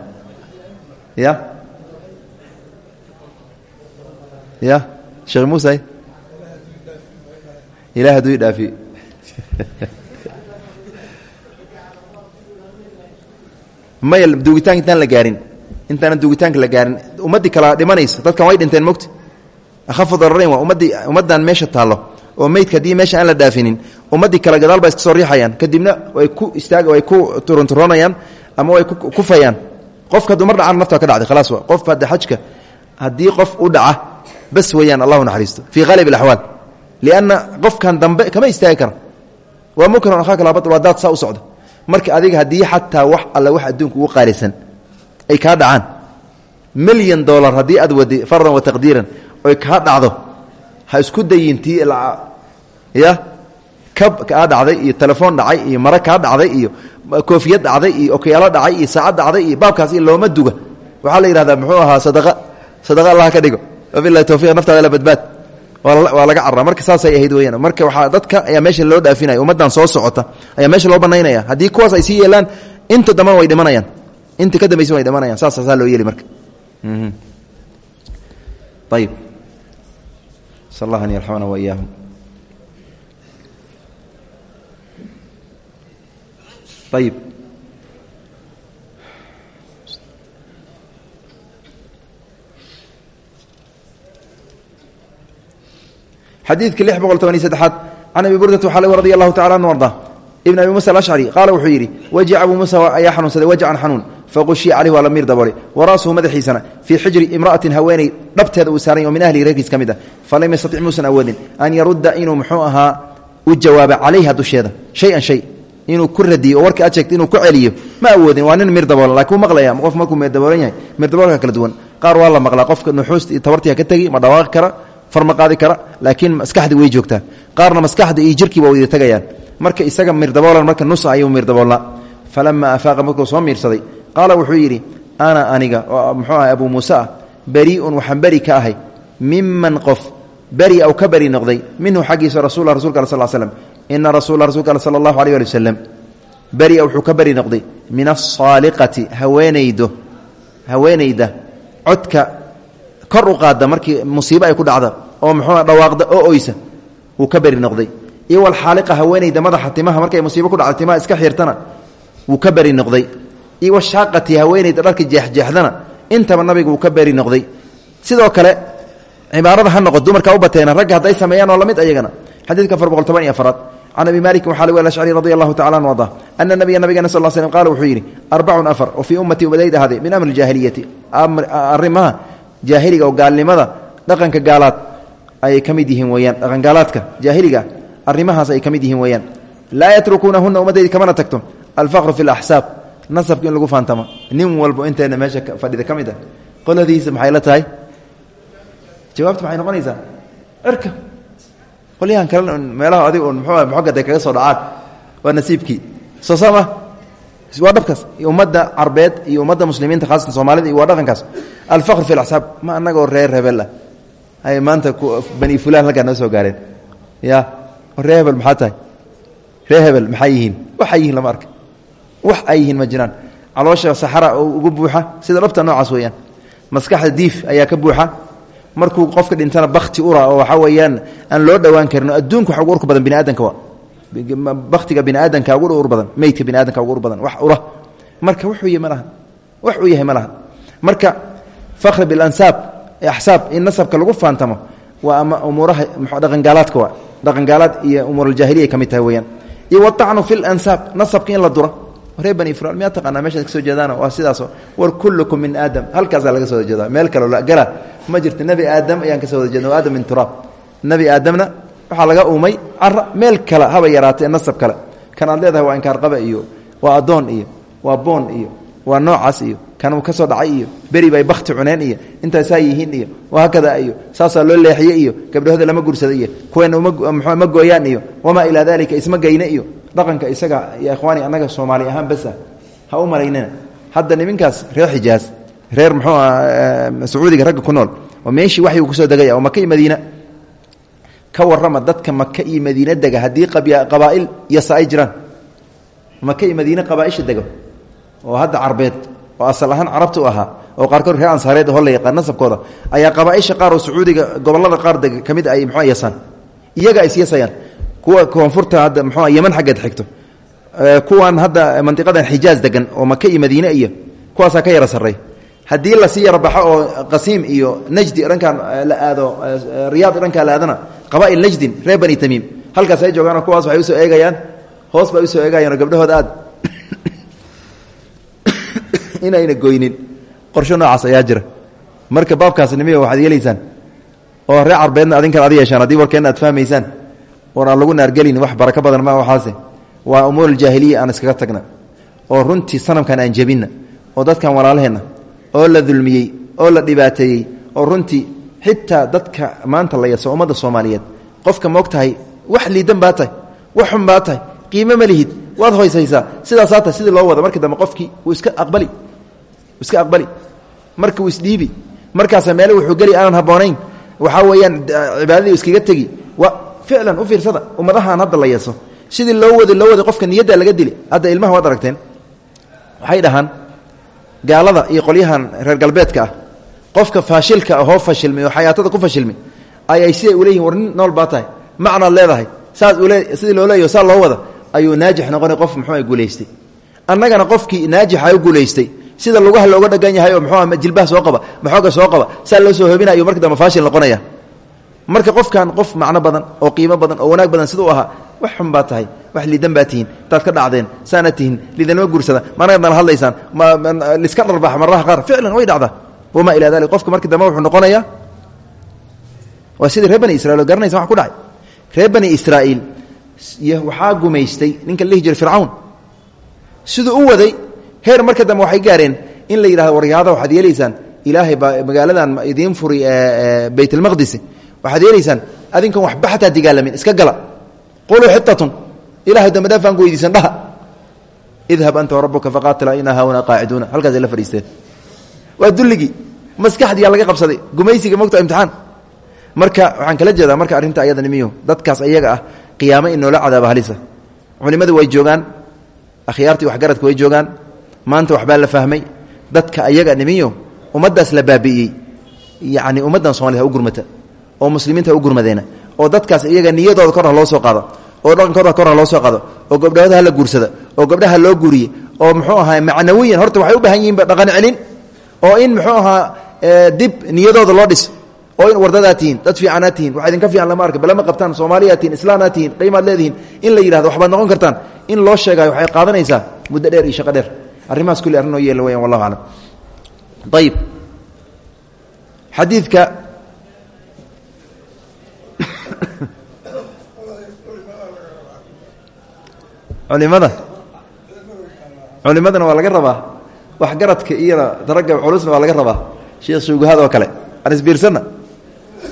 ya? Ya sheekh muuse ilah hadduu i dhaafi. Maya duugitaanka intaan la gaarin. Intaana duugitaanka la gaarin. Ummaddii kala dhimanaysa. Dadkan way dhinteen mogta ahafu dararayn waa ummaddii ummaddan meesha taallo. Oo meydka haddii meesha aan la dhaafinin. Ummaddii kale gadaal baa iska soo riixayaan. Kadibna way ku istaag way ku turunturoonayaan ama way kufayaan qofka hadduu mar dhacaan naftaa ka dhacday khalaas qof hadda xajka haddii bas weeyaan allahu naxariisto fii qalib alaxwaal lianna qofkan dambe kama istaagi kara waa munkaran akhaaka laabad waa daad saa u socda marka adiga haddii xataa wax alle wax adduunka ugu qaalisan ay kaa dhacaan milyan dollar haddii aad wadi fardan wa taqdiiran oy kaa dhacdo ha isku dayin tii ya kab kaa dhacday iyo telefoon dhacay iyo mare kaa dhacday iyo koofiyad dhacday iyo okyaalo dhacay iyo saacad dhacday iyo baabkaas looma duga waxaa la yidhahdaa muxuu ahaa sadaqa sadaqa allah ka dhigo wabilahi towfiq naftaada la badbaad. Waa laga carraa. Marka saasay ahayd weyaan marka waxaa dadka ayaa meesha loo dhaafinaya. Ummaddan soo socota ayaa meesha loo banaynaya haddii kuwaas ay sii yeelaan inta dambana way dhimanayaan. Inta ka dambaysa way dhamanayaan saasa saa loo yeeli marka. Ayib sal allah an yarxamana wa iyaahum ayib xadiidka lix boqol toban iyo saddexaad can abi burdata waxaa radi allahu tacala anu arda. Ibn abi musa alashcari qaala wuxuu yidhi wajaca abuu muusa ayaa xanuunsaday wajacan xanuun faqushiya caleyh waa la miir daboolay wa ra'suhu madaxiisana fii xijri imra'atin haweeney dhabteeda uu saaran oo min ahlihi reerkiis ka mid ah falam yastatic muusan awoodin an yarudda inuu muxuu ahaa u jawaaba calayha dusheeda shay-an shay inuu ku radiyo oo warka ajeegto inuu ku celiyo ma awoodin waa nin mir daboolan laakiin wuu maqlaya qof markuu mir daboolan yahay mir daboolka kala duwan qaar waa la maqlaa qofka nuxuusta iyo tabartiga ka tegi ma dhawaaqi kara farma qaadi kara laakiin maskaxdii way joogtaa. Qaarna maskaxda iyo jirkiiba wada tagayaan. Marka isaga mirdaboolan marka nus ayuu mirdaboolnaa falamaa afaaqa markuu soo miirsaday qaala wuxuu yidhi ana aniga oo muxuu ahay abuu muuse ah berii'un waxaan beri ka ahay. Miman qof beri aw ka beri noqday minhu xaggiisa rasul rasulka al sal slm ina rasuula rasulka al sala allahu aleyh ali wasalam beria wuxuu ka beri noqday. Min asaaliqati haweenaydo haweenayda kor u qaada markii musiibo ay ku dhacda oo muxuu dhawaaqda oo oysa wuu ka beri noqday. Iyo walxaaliqa haweenayda madaxa timaha markay musiibo ku dhacda timaha iska xirtana wuu ka beri noqday. Iyo washaaqati haweenayda dharka jeexjeexdana intaba nabiga wuu ka beri noqday. Sidoo kale cibaarada ha noqo dumarka u bateena ragga hadday sameeyaan oo la mid ayagana. Xadiidka afar boqol toban iyo afaraad. Can abi malikin waxaa lagu ashcri radi allahu tacala an arda ana nabiya nabigana sal slm qaala wuxuu yidhi arbacun afar oo fii ummatii umadayda ahaaday min amri jaahiliyati. Arrimaha jaahiliga oo gaalnimada dhaqanka gaalaad ayay ka mid yihiin weyaan dhaqangaalaadka jaahiliga arrimahaas ay ka mid yihiin weeyaan. Laa yatrukuunahuna ummadaydi kamana tagto. Alfaqru fi laxsaab nasabka in lagu faantamo. Nin walbo inteena meesha fadhida ka mid ah. Qoladiisa maxay la tahay? Jawaabta maxay noqonaysaa? Cirka. Qolyahan kale meelaha adig un mxuu moxogada kaga soo dhacaan waa nasiibkii. Soo sama waa dhabkaas ummadda carbeed iyo ummadda muslimiinta khaasatan soomaalida iyo waa dhaqankaas. Alfaqr fi laxsaab ma anagoo reer hebel ah. Ay maanta bani fulan halkaa noo soo gaareen. Ya reer hebel maxaa tahay? Reer hebel waxay yihiin? Lama arka wax ay ma jiraan. Caloosha saxara oo ugu buuxa. Sida dhabta noocaas weeyaan. Maskaxda diif ayaa ka buuxa. Markuu qofka dhintana bakti ura oo waxaa weeyaan aan loo dhowaan karino adduunka wax ugu badan biniaadanka wa baktiga biniaadanka ugu ur badan meydka biniaadanka ugu ur badan wax ura. Marka wuxuu yahay ma laha wax uu yahay ma laha marka fakri bilansaab axsaab in nasabka lagu faantamo waa ama umuuraha dhaqangaalaadka wa dhaqangaalaad iyo umuuraljaahiliya ka mid tahay weyaan iyo watacnu fi lansaab nasabka in la dura reer bani israil miyaa taqaanaa? Meeshaad ka soo jeedaano waa sidaaso war kullukum min aadam. Halkaasaa laga soo wada jeeda meel kaloo gala ma jirto nebi aadam ayaan ka soo wada jeedna aadam min turaab nebi aadamna waxaa laga uumay cara meel kale haba yaraatee nasab kale. Kan aad leedahay waa inkaarqaba iyo waa addoon iyo waa boon iyo waa noocaas iyo kan ka soo dhacay iyo beri bay bakti cuneen iyo intaasaa yihiin iyo hakada iyo saasaa loo leexiye iyo gabdhahooda lama gursada iyo kuweena ma gooyaan iyo wamaa ilaa dalika isma geyne iyo dhaqanka isaga ya ikhwaani annaga soomaali ahaan basa ha u malaynina hadda niminkaas reer xijaaz reer muxuu ah sacuudiga ragga ku nool oo meeshii waxyuu ku soo degaya oo maka iyo madiina ka warrama dadka maka iyo madiine dega haddii qabaa'il ay jiraan. Maka iyo madiine qabaaisha dego oo hadda carbeed oo asal ahaan carabta oo qaarkood reer ansaareed hoo la yaqaan nasabkooda ayaa qabaaisha qaar oo sacuudiga gobollada qaar dega ka mid ay muxua yasaan. Iyaga yasayaan kuwa koonfurta hadda muxua yeman xaggeed xigto. Kuwan hadda mandiqadan xijaaz degan oo maka iyo madiine iyo kuwaasaa ka yara sarrey haddii la sii yara baxo oo qasiim iyo najdi dhankaan la aado riyaad dhankaa la aadana qaba'il najdin reer bani tamiim. Halkaas ay joogaanoo kuwaas waxay u soo eegayaan hoos bay u soo eegayaan oo gabdhahooda aad inayna goynin. Qorsho noocaas jira. Marka baabkaas nimiya waxaad yeelaysaan oo reer carbeedna adinkan ad yeeshaan haddii warkeenna aad fahmaysaan oon lagu naargelin wax barako badan ma waxaase. Waa umuur aljaahiliya aan iskaga tagna oo runtii sanamkan aan jebinna oo dadkan walaalaheenna oo la dulmiyey oo la dhibaateeyey oo runtii xitaa dadka maanta la yaso ummadda soomaaliyeed qofka moog tahay wax liidan baa tahay wax xun baa qiimo ma lihid waad hoysaysaa sidaasaa tahay sidii loo wada markii dambe qofkii wuu iska aqbali iska aqbali marka wuu isdhiibi markaasa meele wuxuu geli aanan habboonayn waxaa weeyaan cibaadadii iskaga tegi wa ficlan u fiirsada ummadahan hadda la yeeso sidii loo wada loo wada qofka niyadda laga dili hadda ilmaha waad aragteen waxay dhahaan gaalada iyo qolyahan reer galbeedka ah qofka faashilka ahoo fashilmay oo xayaatada ku fashilmay ayay siday uleeyihin war nin nool baa tahay. Macnaad leedahay. Saas ule sidii loo leeyaho saa loo wada ayuu naajix noqonay qof muxuu guulaystay annagana qofkii naajixa u guulaystay sida lugaha looga dhagan yahay oo muxuu jilbaha soo qaba maxooga soo qaba saa loo soo hobina ayuu marka dambe faashil noqonaya. Marka qofkan qof macno badan oo qiimo badan oo wanaag badan siduu ahaa wax xun baa tahay wax liidan baa tihiin taad ka dhacdeen saana tihiin liidanima guursada manaad nala hadlaysaan liska dharbax marraha qaar ficlan way dhacdaa wamaa ilaa dalik qofka markii dambe wuxuu noqonayaa waa sidii reer bani israil oo garanaysa wax ku dhacay reer bani israa'iil waxaa gumaystay ninka la dhihi jiray fircawn siduu u waday heer marka dambe waxay gaareen in la yidhahdo waryaada waxaad yeelaysaan ilaahay baa magaaladan idiin furi baytalmaqdis waxaad yeelaysaan adinkan waxba xataa digaalamin iska gala quluu xitatun ilahay dambe dhaafaan ku weydiisan dhaha idhab anta warabuka faqaatila inaa haahunaa qaaciduuna halkaasay la fadhiisteen waa dulligii maskaxdiyaa laga qabsaday. Gumaysiga mogta imtixaan. Marka waxaan kala jeedaa marka arrinta ayada nimiyo. Dadkaas ayaga ah qiyaamo in noola cadaaba halisa. Culimmadu way joogaan. Akhyaartii waxgaradka way joogaan. Maanta waxbaa la fahmay. Dadka ayaga nimiyo ummaddaas la baabi'iyey. Yacni ummaddan somalida u gurmata. Oo muslimiinta u gurmadeena. Oo dadkaas iyaga niyadooda kor loo soo qaado. Oo dhaqankooda kor loo soo qaado. Oo gabdhahooda ha la guursada. Oo gabdhaha loo guuriye. Oo muxuu ahaa macnawiyan. Horta waxay u baahan yihiin dhaqan celin oo in muxuu ahaa dib niyadooda loo dhis oo in wardadaa tihiin dad fiicanaa tihiin waxa idinka fiican lama arka balama qabtaan soomaaliyaa tihiin islaanaa tihiin in la yidhahdo waxbaad noqon kartaan in loo sheegayo waxay qaadanaysaa muddo dheer iyo shaqo dheer. Arrimahaas kulli arrin noo yeela weyaan wallahu aclam. Ayib. Xadiidka culimada. Culimadana waa laga rabaa waxgaradka iyana daragga culusna waa laga rabaa. Sheekh shuugahaad oo kale aan isbiirsanna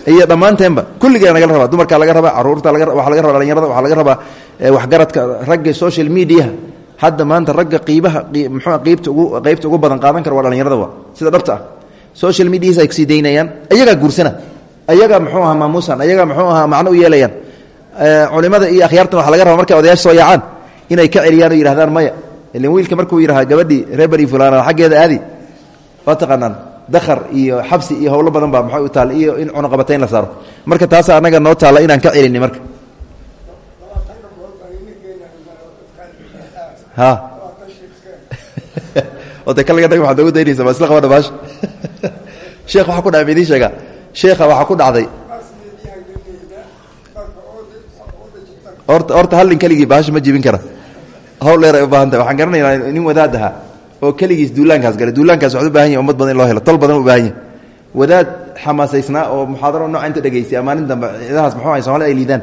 iyo dhammaanteenba kulligaa naga rabaa. Dumarkaa laga rabaa carruurta waa laga raba dhalinyarada waxaa laga rabaa waxgaradka ragga social mediaha hadda maanta ragga qiibaha mxua qiibta ugu qaybta ugu badan qaadan kara dhalinyarada waa. Sida dhabta ah. Social medias ay ku sii daynayaan guursana. Ayagaa muxuu ahaa maamuusan ayagaa muxuu ahaa macno u yeelayaan. Culimada iyo akhyaartan waxa laga raba markay odayaasha soo inay ka celiyaan oo maya ilan wiilka markuu yidhaha gabadhii reer bani fulana xaggeeda aadi. Waa taqaanaan dakar iyo xabsi iyo howlo badan baa maxay u taalla iyo in cunuqabatayn la saaro. Marka taasa annaga noo taalla inaan ka celini marka. Ha. Ode ka laga dhag waxaad ogu daynaysa ma isla qabadha baasha sheekh waxaa ku dhacay ma idiin sheegaa sheekha waxaa ku dhacday. Horta horta hallin keligii baasha ma jibin kara hawl dheer ay u baahan tahay waxaan garanaynaa nin wadaad ahaa oo keligiis duulaankaas galay. Duulaankaas waxad u baahan yahy ummad badan in loo helo. Tol badan u baahan yahy wadaad xamaasaysnaa oo muxaadaro nooca inta dhegaystay amaanin dambe ciidahaas muxuu ahay somalida ay liidaan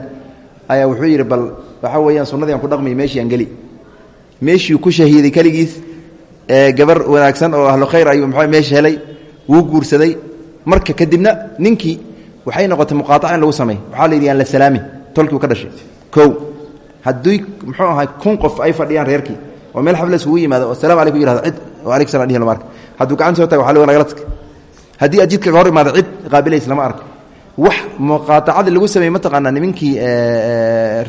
ayaa wuxuu yidhi bal waxaa weeyaan sunnadii aan ku dhaqmay meeshii aan geli. Meeshii ku shahiiday keligiis gabar wanaagsan oo ahlu khayr ayuu mxu meesha helay wuu guursaday. Marka kadibna ninkii waxay noqotay muqaaaca in lagu samey waxaa la yidhi aan la salaami tolkiiu ka dhashay. Kow haddii muxuu ahay kun qof ay fadhiyaan reerkii. Oo meel xafla iskugu yimaado. Oo salam alaykum yihahdo cid. Oo alaykum salam dhihi lama arko hadduu gacanta soo tago waxa loo nagala tag haddii aad jidka ka hor imaado cid qaabilaysa lama arko. Wax muqaatacadii lagu sameeyey mataqaanaa nimankii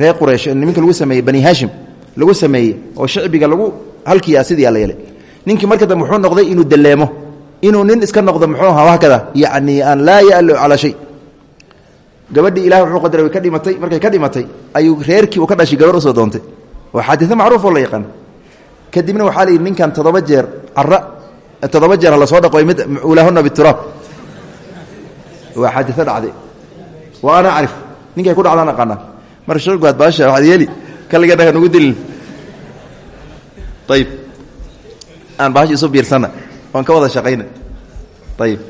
reer quraysh niminka lagu sameeyey bani haashim lagu sameeyey oo shicbiga lagu halkiia sidii la yeelay ninkii marka dambe wuxuu noqday inuu daleemo. Inuu nin iska noqdo muxuu ahaa hakada yacni aan laa ya'lu calaa shay gabadhii ilahi wuxuu qadaray way ka dhimatay. Markay ka dhimatay ayuu reerkii uu ka dhashay gabar u soo doontay. Waa xaadito macruuf oo la yaqaan. Kadibna waxaa la yidhi ninkan toddoba jeer cara toddoba jeer ha la soo dhaqoy mid ulahuna bituraab waa xaadito dhacday. Wa ana acrif ninkay ku dhacdaan aqaanaa. Mar shirguad baasha waxaad yeeli. Kaliga dhaga nugu dilin. Ayib aan bahash isu biirsana. Waan ka wada shaqayna. Ayib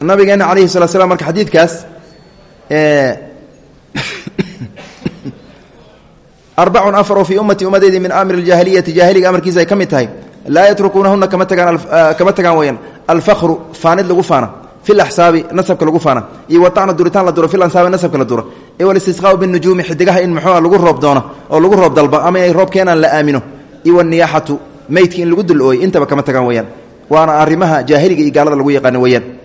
nabigeena alayhi salatu slam marka xadiidkaas arbacun afar oo fii ummati ummadeydii min amri اljaahiliyati jaahiliga amarkiisa ay ka mid tahay laa kama tagaan kama tagaan weyaan alfakru faanid lagu faana. Fi laxsaabi nasabka lagu faana. Iyo watacna duritaan la duro fi lansaabi nasabka la duro. Iyo walistisqaau binujuumi xidigaha in muxuua lagu roob doono oo lagu roob dalba ama inay roob keenaan la aamino. Iyo waniyaaxatu meydki in lagu dul ooy intaba kama tagaan weyaan waana arrimaha jaahiliga iyo lagu yaqaano weyaan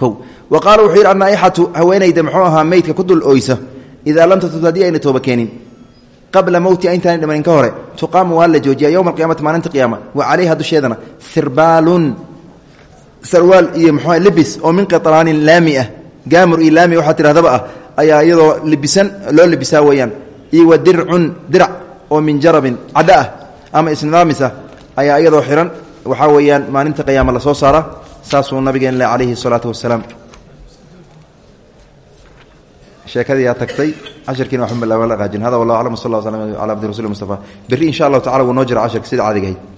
o wa qaala wuxuu yidhi annaaixatu haweenayda muxuu ahaa meydka ku dul oysa? Idaa lam tatub haddii ayna tooba keenin. Qabla mowti intaani dhimanin ka hore tuqaamu waa la joojiya yowma alqiyamati maalinta qiyaama. Wa calayha dusheedana hirbaalun sarwaal iyo mxua lebis oo min qiطraanin laami ah. Gaamur iyo laami waxaa tidhahdaba ah ayaa iyadoo libisan loo libisaa weeyaan. Iyo wa dircun dirac oo min jarabin cadho ah ama isnidaamis ah ayaa iyadoo xihan waxaa weeyaan maalinta qiyaama la soo saasuu nabigeen calayhi الsalaatu wasalaam. Sheekadiyaa tagtay cashirkiina waxba la qaajin hada wallah aclam sal lla slam ala abdi rasul mustafa. Berri insha allahu tacala wuu noo jira cashirka sida